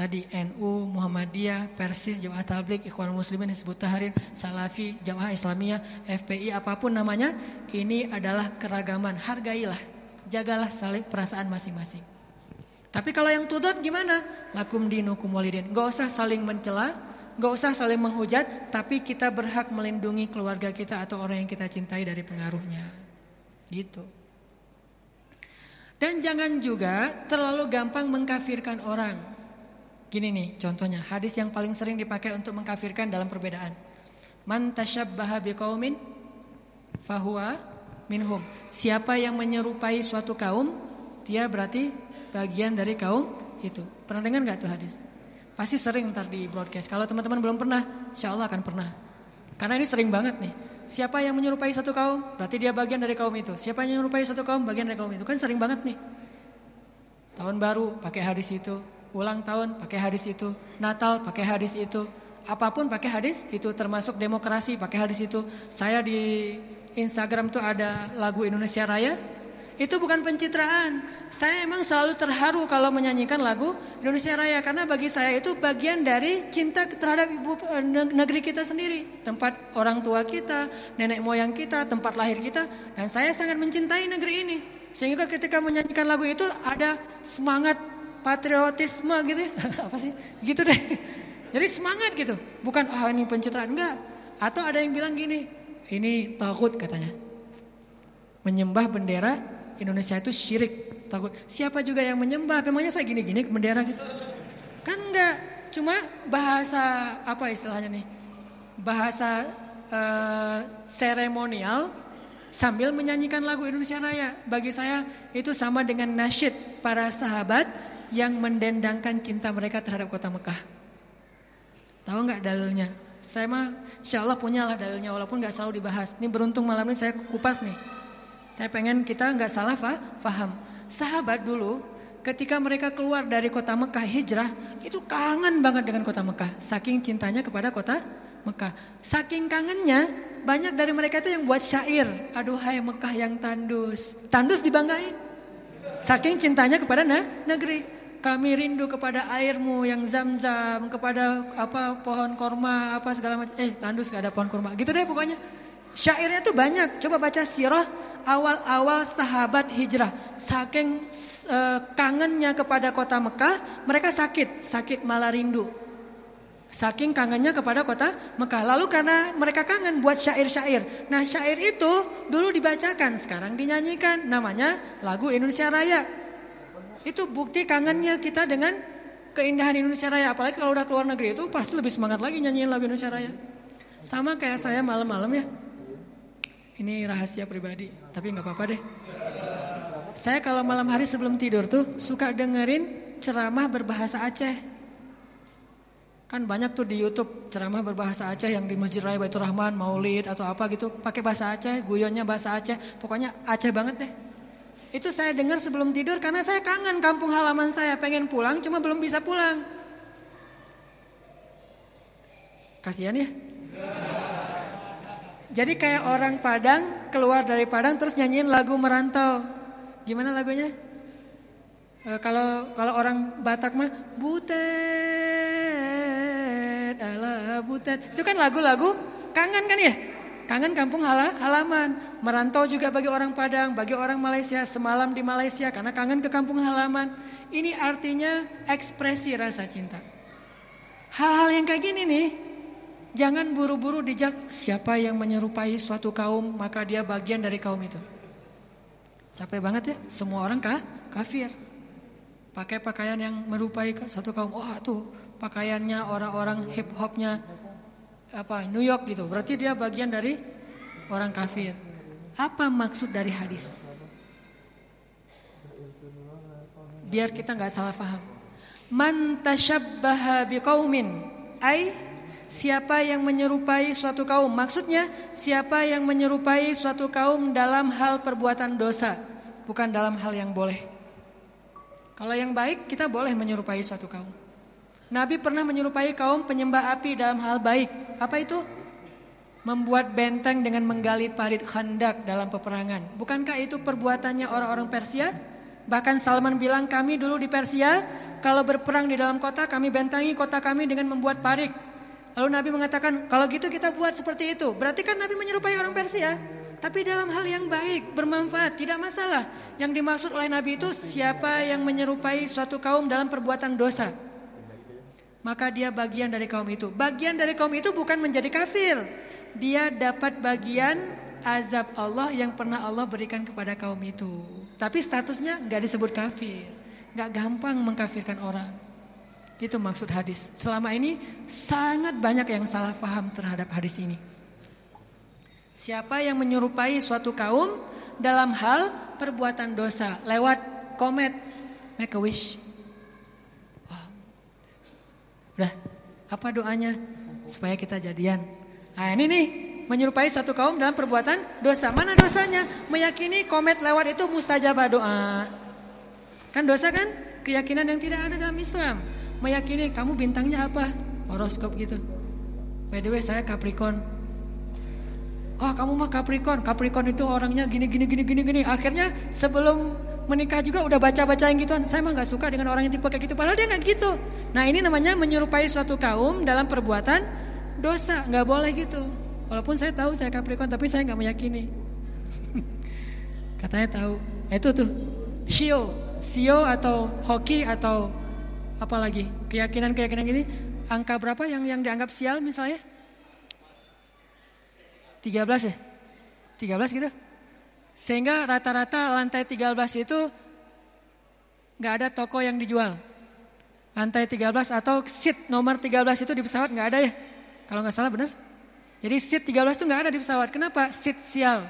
[SPEAKER 1] tadi NU, Muhammadiyah, Persis, Jamaah Tablik, Ikhwan Muslimin, Hizbut Tahrir, Salafi, Jamaah Islamiyah, FPI, apapun namanya, ini adalah keragaman. Hargailah, jagalah saling perasaan masing-masing. Tapi kalau yang tudot gimana? Lakum dinukum walidin. Gak usah saling mencela, gak usah saling menghujat, tapi kita berhak melindungi keluarga kita atau orang yang kita cintai dari pengaruhnya. Gitu. Dan jangan juga terlalu gampang mengkafirkan orang. Gini nih contohnya hadis yang paling sering dipakai untuk mengkafirkan dalam perbedaan. Man tasyabbaha biqaumin fahuwa minhum. Siapa yang menyerupai suatu kaum, dia berarti bagian dari kaum itu. Pernah dengar nggak tuh hadis? Pasti sering ntar di broadcast. Kalau teman-teman belum pernah, insya Allah akan pernah. Karena ini sering banget nih. Siapa yang menyerupai satu kaum, berarti dia bagian dari kaum itu. Siapa yang menyerupai satu kaum, bagian dari kaum itu. Kan sering banget nih. Tahun baru pakai hadis itu, ulang tahun pakai hadis itu, Natal pakai hadis itu, apapun pakai hadis itu termasuk demokrasi pakai hadis itu. Saya di Instagram tuh ada lagu Indonesia Raya. Itu bukan pencitraan. Saya emang selalu terharu kalau menyanyikan lagu Indonesia Raya karena bagi saya itu bagian dari cinta terhadap ibu e, negeri kita sendiri, tempat orang tua kita, nenek moyang kita, tempat lahir kita dan saya sangat mencintai negeri ini. Sehingga ketika menyanyikan lagu itu ada semangat patriotisme gitu ya. apa sih gitu deh jadi semangat gitu bukan ah ini pencitraan enggak atau ada yang bilang gini ini takut katanya menyembah bendera Indonesia itu syirik takut siapa juga yang menyembah memangnya saya gini-gini ke bendera gitu kan enggak cuma bahasa apa istilahnya nih bahasa uh, seremonial sambil menyanyikan lagu Indonesia Raya. Bagi saya itu sama dengan nasyid para sahabat yang mendendangkan cinta mereka terhadap kota Mekah. Tahu nggak dalilnya? Saya mah insya Allah punya lah dalilnya walaupun nggak selalu dibahas. Ini beruntung malam ini saya kupas nih. Saya pengen kita nggak salah fa faham. Sahabat dulu ketika mereka keluar dari kota Mekah hijrah itu kangen banget dengan kota Mekah. Saking cintanya kepada kota Mekah. Saking kangennya banyak dari mereka itu yang buat syair. Aduhai Mekah yang tandus. Tandus dibanggain. Saking cintanya kepada nah, negeri. Kami rindu kepada airmu yang zam-zam, kepada apa pohon korma, apa segala macam. Eh, tandus gak ada pohon korma. Gitu deh pokoknya. Syairnya tuh banyak. Coba baca sirah awal-awal sahabat hijrah. Saking uh, kangennya kepada kota Mekah, mereka sakit, sakit malah rindu. Saking kangennya kepada kota Mekah. Lalu karena mereka kangen buat syair-syair. Nah syair itu dulu dibacakan, sekarang dinyanyikan. Namanya lagu Indonesia Raya. Itu bukti kangennya kita dengan keindahan Indonesia Raya. Apalagi kalau udah keluar negeri itu pasti lebih semangat lagi nyanyiin lagu Indonesia Raya. Sama kayak saya malam-malam ya. Ini rahasia pribadi, tapi nggak apa-apa deh. Saya kalau malam hari sebelum tidur tuh suka dengerin ceramah berbahasa Aceh. Kan banyak tuh di YouTube ceramah berbahasa Aceh yang di Masjid Raya Baitur Rahman, Maulid atau apa gitu, pakai bahasa Aceh, guyonnya bahasa Aceh, pokoknya Aceh banget deh. Itu saya dengar sebelum tidur karena saya kangen kampung halaman saya, pengen pulang cuma belum bisa pulang. Kasihan ya. Jadi kayak orang Padang keluar dari Padang terus nyanyiin lagu merantau. Gimana lagunya? E, kalau kalau orang Batak mah butet ala butet. Itu kan lagu-lagu kangen kan ya? Kangen kampung hal halaman. Merantau juga bagi orang Padang, bagi orang Malaysia, semalam di Malaysia karena kangen ke kampung halaman. Ini artinya ekspresi rasa cinta. Hal-hal yang kayak gini nih, jangan buru-buru dijak siapa yang menyerupai suatu kaum, maka dia bagian dari kaum itu. Capek banget ya, semua orang kah? kafir. Pakai pakaian yang merupai suatu kaum, oh tuh pakaiannya orang-orang hip hopnya apa New York gitu. Berarti dia bagian dari orang kafir. Apa maksud dari hadis? Biar kita nggak salah paham. Man tashabbaha biqaumin ai siapa yang menyerupai suatu kaum. Maksudnya siapa yang menyerupai suatu kaum dalam hal perbuatan dosa, bukan dalam hal yang boleh. Kalau yang baik kita boleh menyerupai suatu kaum. Nabi pernah menyerupai kaum penyembah api dalam hal baik. Apa itu? Membuat benteng dengan menggali parit khandak dalam peperangan. Bukankah itu perbuatannya orang-orang Persia? Bahkan Salman bilang kami dulu di Persia, kalau berperang di dalam kota kami bentangi kota kami dengan membuat parit. Lalu Nabi mengatakan, kalau gitu kita buat seperti itu. Berarti kan Nabi menyerupai orang Persia tapi dalam hal yang baik, bermanfaat, tidak masalah. Yang dimaksud oleh Nabi itu siapa yang menyerupai suatu kaum dalam perbuatan dosa maka dia bagian dari kaum itu. Bagian dari kaum itu bukan menjadi kafir. Dia dapat bagian azab Allah yang pernah Allah berikan kepada kaum itu. Tapi statusnya nggak disebut kafir. nggak gampang mengkafirkan orang. Itu maksud hadis. Selama ini sangat banyak yang salah faham terhadap hadis ini. Siapa yang menyerupai suatu kaum dalam hal perbuatan dosa lewat komet make a wish Nah, apa doanya? Supaya kita jadian. Nah, ini nih menyerupai satu kaum dalam perbuatan dosa. Mana dosanya? Meyakini komet lewat itu mustajabah doa. Kan dosa kan? Keyakinan yang tidak ada dalam Islam. Meyakini kamu bintangnya apa? Horoskop gitu. By the way saya Capricorn. Oh kamu mah Capricorn. Capricorn itu orangnya gini gini gini gini gini. Akhirnya sebelum menikah juga udah baca-baca yang gituan. Saya mah nggak suka dengan orang yang tipe kayak gitu. Padahal dia nggak gitu. Nah ini namanya menyerupai suatu kaum dalam perbuatan dosa. Nggak boleh gitu. Walaupun saya tahu saya Capricorn tapi saya nggak meyakini. Katanya tahu. Nah, itu tuh Shio, Shio atau hoki atau apa lagi keyakinan-keyakinan ini angka berapa yang yang dianggap sial misalnya? 13 ya? 13 gitu? Sehingga rata-rata lantai 13 itu nggak ada toko yang dijual. Lantai 13 atau seat nomor 13 itu di pesawat nggak ada ya. Kalau nggak salah benar. Jadi seat 13 itu nggak ada di pesawat. Kenapa? Seat sial.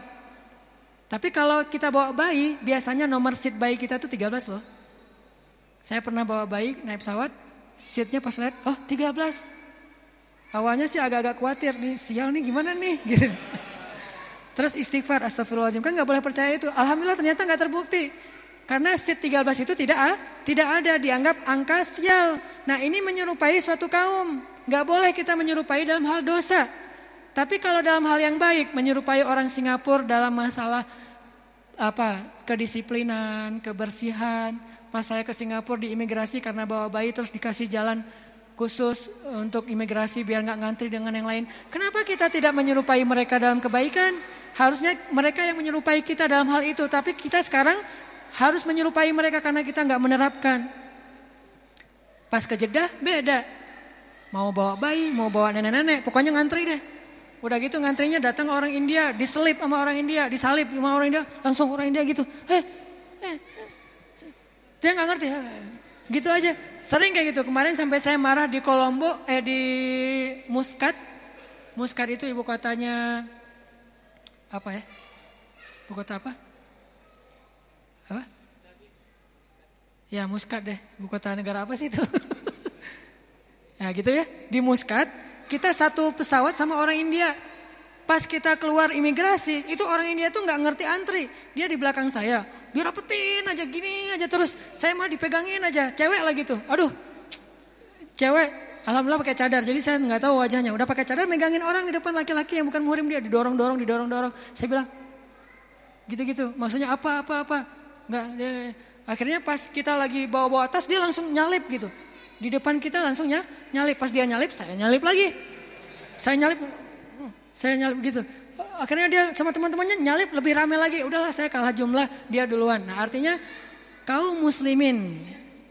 [SPEAKER 1] Tapi kalau kita bawa bayi, biasanya nomor seat bayi kita tuh 13 loh. Saya pernah bawa bayi naik pesawat, seatnya pas lihat, oh 13. Awalnya sih agak-agak khawatir nih, sial nih gimana nih gitu. Terus istighfar, astagfirullahaladzim. Kan gak boleh percaya itu. Alhamdulillah ternyata gak terbukti. Karena seat 13 itu tidak tidak ada, dianggap angka sial. Nah ini menyerupai suatu kaum. Gak boleh kita menyerupai dalam hal dosa. Tapi kalau dalam hal yang baik, menyerupai orang Singapura dalam masalah apa kedisiplinan, kebersihan. Pas saya ke Singapura di imigrasi karena bawa bayi terus dikasih jalan khusus untuk imigrasi biar nggak ngantri dengan yang lain. Kenapa kita tidak menyerupai mereka dalam kebaikan? Harusnya mereka yang menyerupai kita dalam hal itu, tapi kita sekarang harus menyerupai mereka karena kita nggak menerapkan. Pas ke Jeddah beda. Mau bawa bayi, mau bawa nenek-nenek, pokoknya ngantri deh. Udah gitu ngantrinya datang orang India, diselip sama orang India, disalip sama orang India, langsung orang India gitu. Eh, eh, eh. dia nggak ngerti. Eh. Gitu aja. Sering kayak gitu. Kemarin sampai saya marah di Kolombo eh di Muscat. Muscat itu ibu kotanya apa ya? Ibu kota apa? Apa? Ya Muscat deh. Ibu kota negara apa sih itu? ya gitu ya. Di Muscat kita satu pesawat sama orang India. Pas kita keluar imigrasi, itu orang India tuh nggak ngerti antri. Dia di belakang saya. Dia rapetin aja gini aja terus. Saya malah dipegangin aja. Cewek lagi tuh. Aduh. Cewek Alhamdulillah pakai cadar. Jadi saya nggak tahu wajahnya. Udah pakai cadar megangin orang di depan laki-laki yang bukan muhrim dia didorong-dorong, didorong-dorong. Saya bilang gitu-gitu. Maksudnya apa apa apa? Nggak. Dia, akhirnya pas kita lagi bawa-bawa tas dia langsung nyalip gitu. Di depan kita langsungnya nyalip. Pas dia nyalip, saya nyalip lagi. Saya nyalip saya nyalip gitu. Akhirnya dia sama teman-temannya nyalip lebih ramai lagi. Udahlah saya kalah jumlah, dia duluan. Nah artinya kau muslimin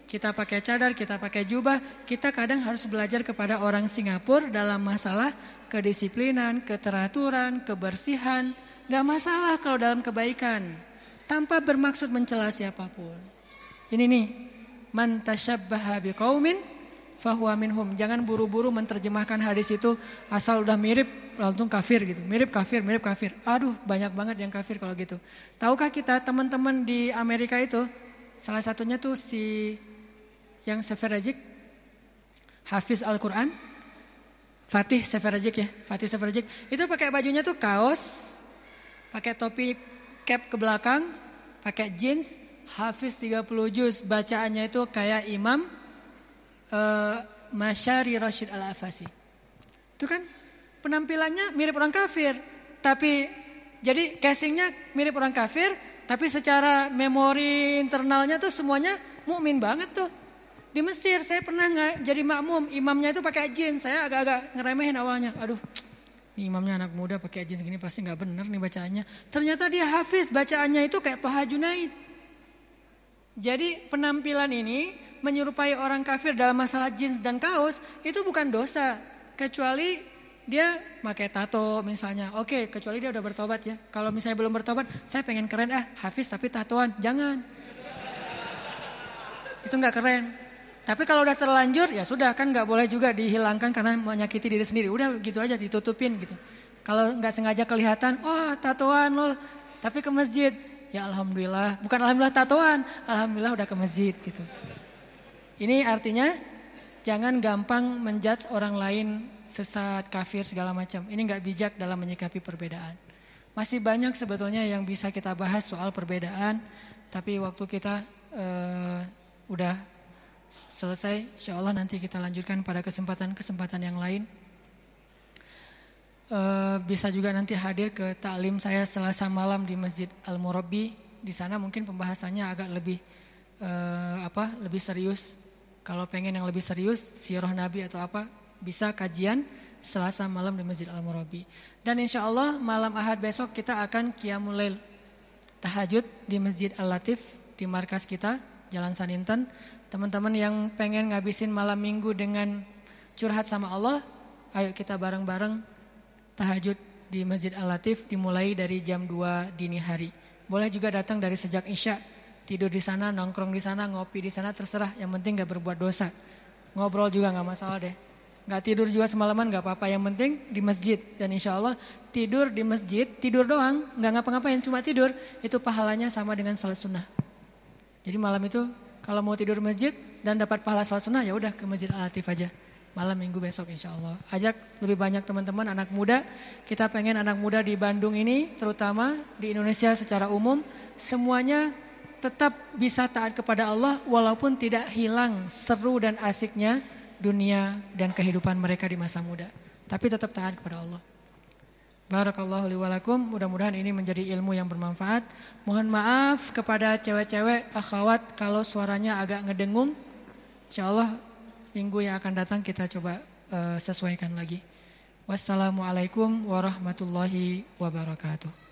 [SPEAKER 1] kita pakai cadar, kita pakai jubah, kita kadang harus belajar kepada orang Singapura dalam masalah kedisiplinan, keteraturan, kebersihan. Gak masalah kalau dalam kebaikan, tanpa bermaksud mencela siapapun. Ini nih, man tashabbaha biqaumin fahuwa minhum. Jangan buru-buru menerjemahkan hadis itu asal udah mirip langsung kafir gitu. Mirip kafir, mirip kafir. Aduh, banyak banget yang kafir kalau gitu. Tahukah kita teman-teman di Amerika itu salah satunya tuh si yang seferajik Hafiz Al-Qur'an Fatih seferajik ya, Fatih seferajik. Itu pakai bajunya tuh kaos, pakai topi cap ke belakang, pakai jeans, Hafiz 30 juz, bacaannya itu kayak imam Eh, Masyari Rashid Al-Afasi. Itu kan penampilannya mirip orang kafir, tapi jadi casingnya mirip orang kafir, tapi secara memori internalnya tuh semuanya mukmin banget tuh. Di Mesir saya pernah nggak jadi makmum, imamnya itu pakai jin, saya agak-agak ngeremehin awalnya. Aduh, ini imamnya anak muda pakai jin segini pasti nggak bener nih bacaannya. Ternyata dia hafiz, bacaannya itu kayak Toha Junaid. Jadi penampilan ini menyerupai orang kafir dalam masalah jeans dan kaos itu bukan dosa. Kecuali dia pakai tato misalnya. Oke kecuali dia udah bertobat ya. Kalau misalnya belum bertobat saya pengen keren ah Hafiz tapi tatoan. Jangan. Itu nggak keren. Tapi kalau udah terlanjur ya sudah kan nggak boleh juga dihilangkan karena menyakiti diri sendiri. Udah gitu aja ditutupin gitu. Kalau nggak sengaja kelihatan, wah oh, tatoan loh. Tapi ke masjid, Ya Alhamdulillah, bukan Alhamdulillah tatoan, Alhamdulillah udah ke masjid gitu. Ini artinya jangan gampang menjudge orang lain sesat, kafir, segala macam. Ini nggak bijak dalam menyikapi perbedaan. Masih banyak sebetulnya yang bisa kita bahas soal perbedaan, tapi waktu kita uh, udah selesai, insya nanti kita lanjutkan pada kesempatan-kesempatan yang lain. Eh, bisa juga nanti hadir ke taklim saya Selasa malam di Masjid Al Murabi. Di sana mungkin pembahasannya agak lebih uh, apa? lebih serius. Kalau pengen yang lebih serius, siroh Nabi atau apa, bisa kajian Selasa malam di Masjid Al Murabi. Dan insya Allah malam Ahad besok kita akan kiamulail Tahajud di Masjid Al Latif di markas kita Jalan Saninten. Teman-teman yang pengen ngabisin malam minggu dengan curhat sama Allah, ayo kita bareng-bareng tahajud di Masjid Al-Latif dimulai dari jam 2 dini hari. Boleh juga datang dari sejak Isya, tidur di sana, nongkrong di sana, ngopi di sana, terserah. Yang penting gak berbuat dosa. Ngobrol juga gak masalah deh. Gak tidur juga semalaman gak apa-apa, yang penting di masjid. Dan insya Allah tidur di masjid, tidur doang, gak ngapa-ngapain, cuma tidur. Itu pahalanya sama dengan sholat sunnah. Jadi malam itu kalau mau tidur masjid dan dapat pahala sholat sunnah ya udah ke masjid al-latif aja malam minggu besok insya Allah. Ajak lebih banyak teman-teman anak muda, kita pengen anak muda di Bandung ini terutama di Indonesia secara umum semuanya tetap bisa taat kepada Allah walaupun tidak hilang seru dan asiknya dunia dan kehidupan mereka di masa muda. Tapi tetap taat kepada Allah. Barakallahu liwalakum, Mudah-mudahan ini menjadi ilmu yang bermanfaat. Mohon maaf kepada cewek-cewek akhawat kalau suaranya agak ngedengung. Insya Allah minggu yang akan datang kita coba uh, sesuaikan lagi. Wassalamualaikum warahmatullahi wabarakatuh.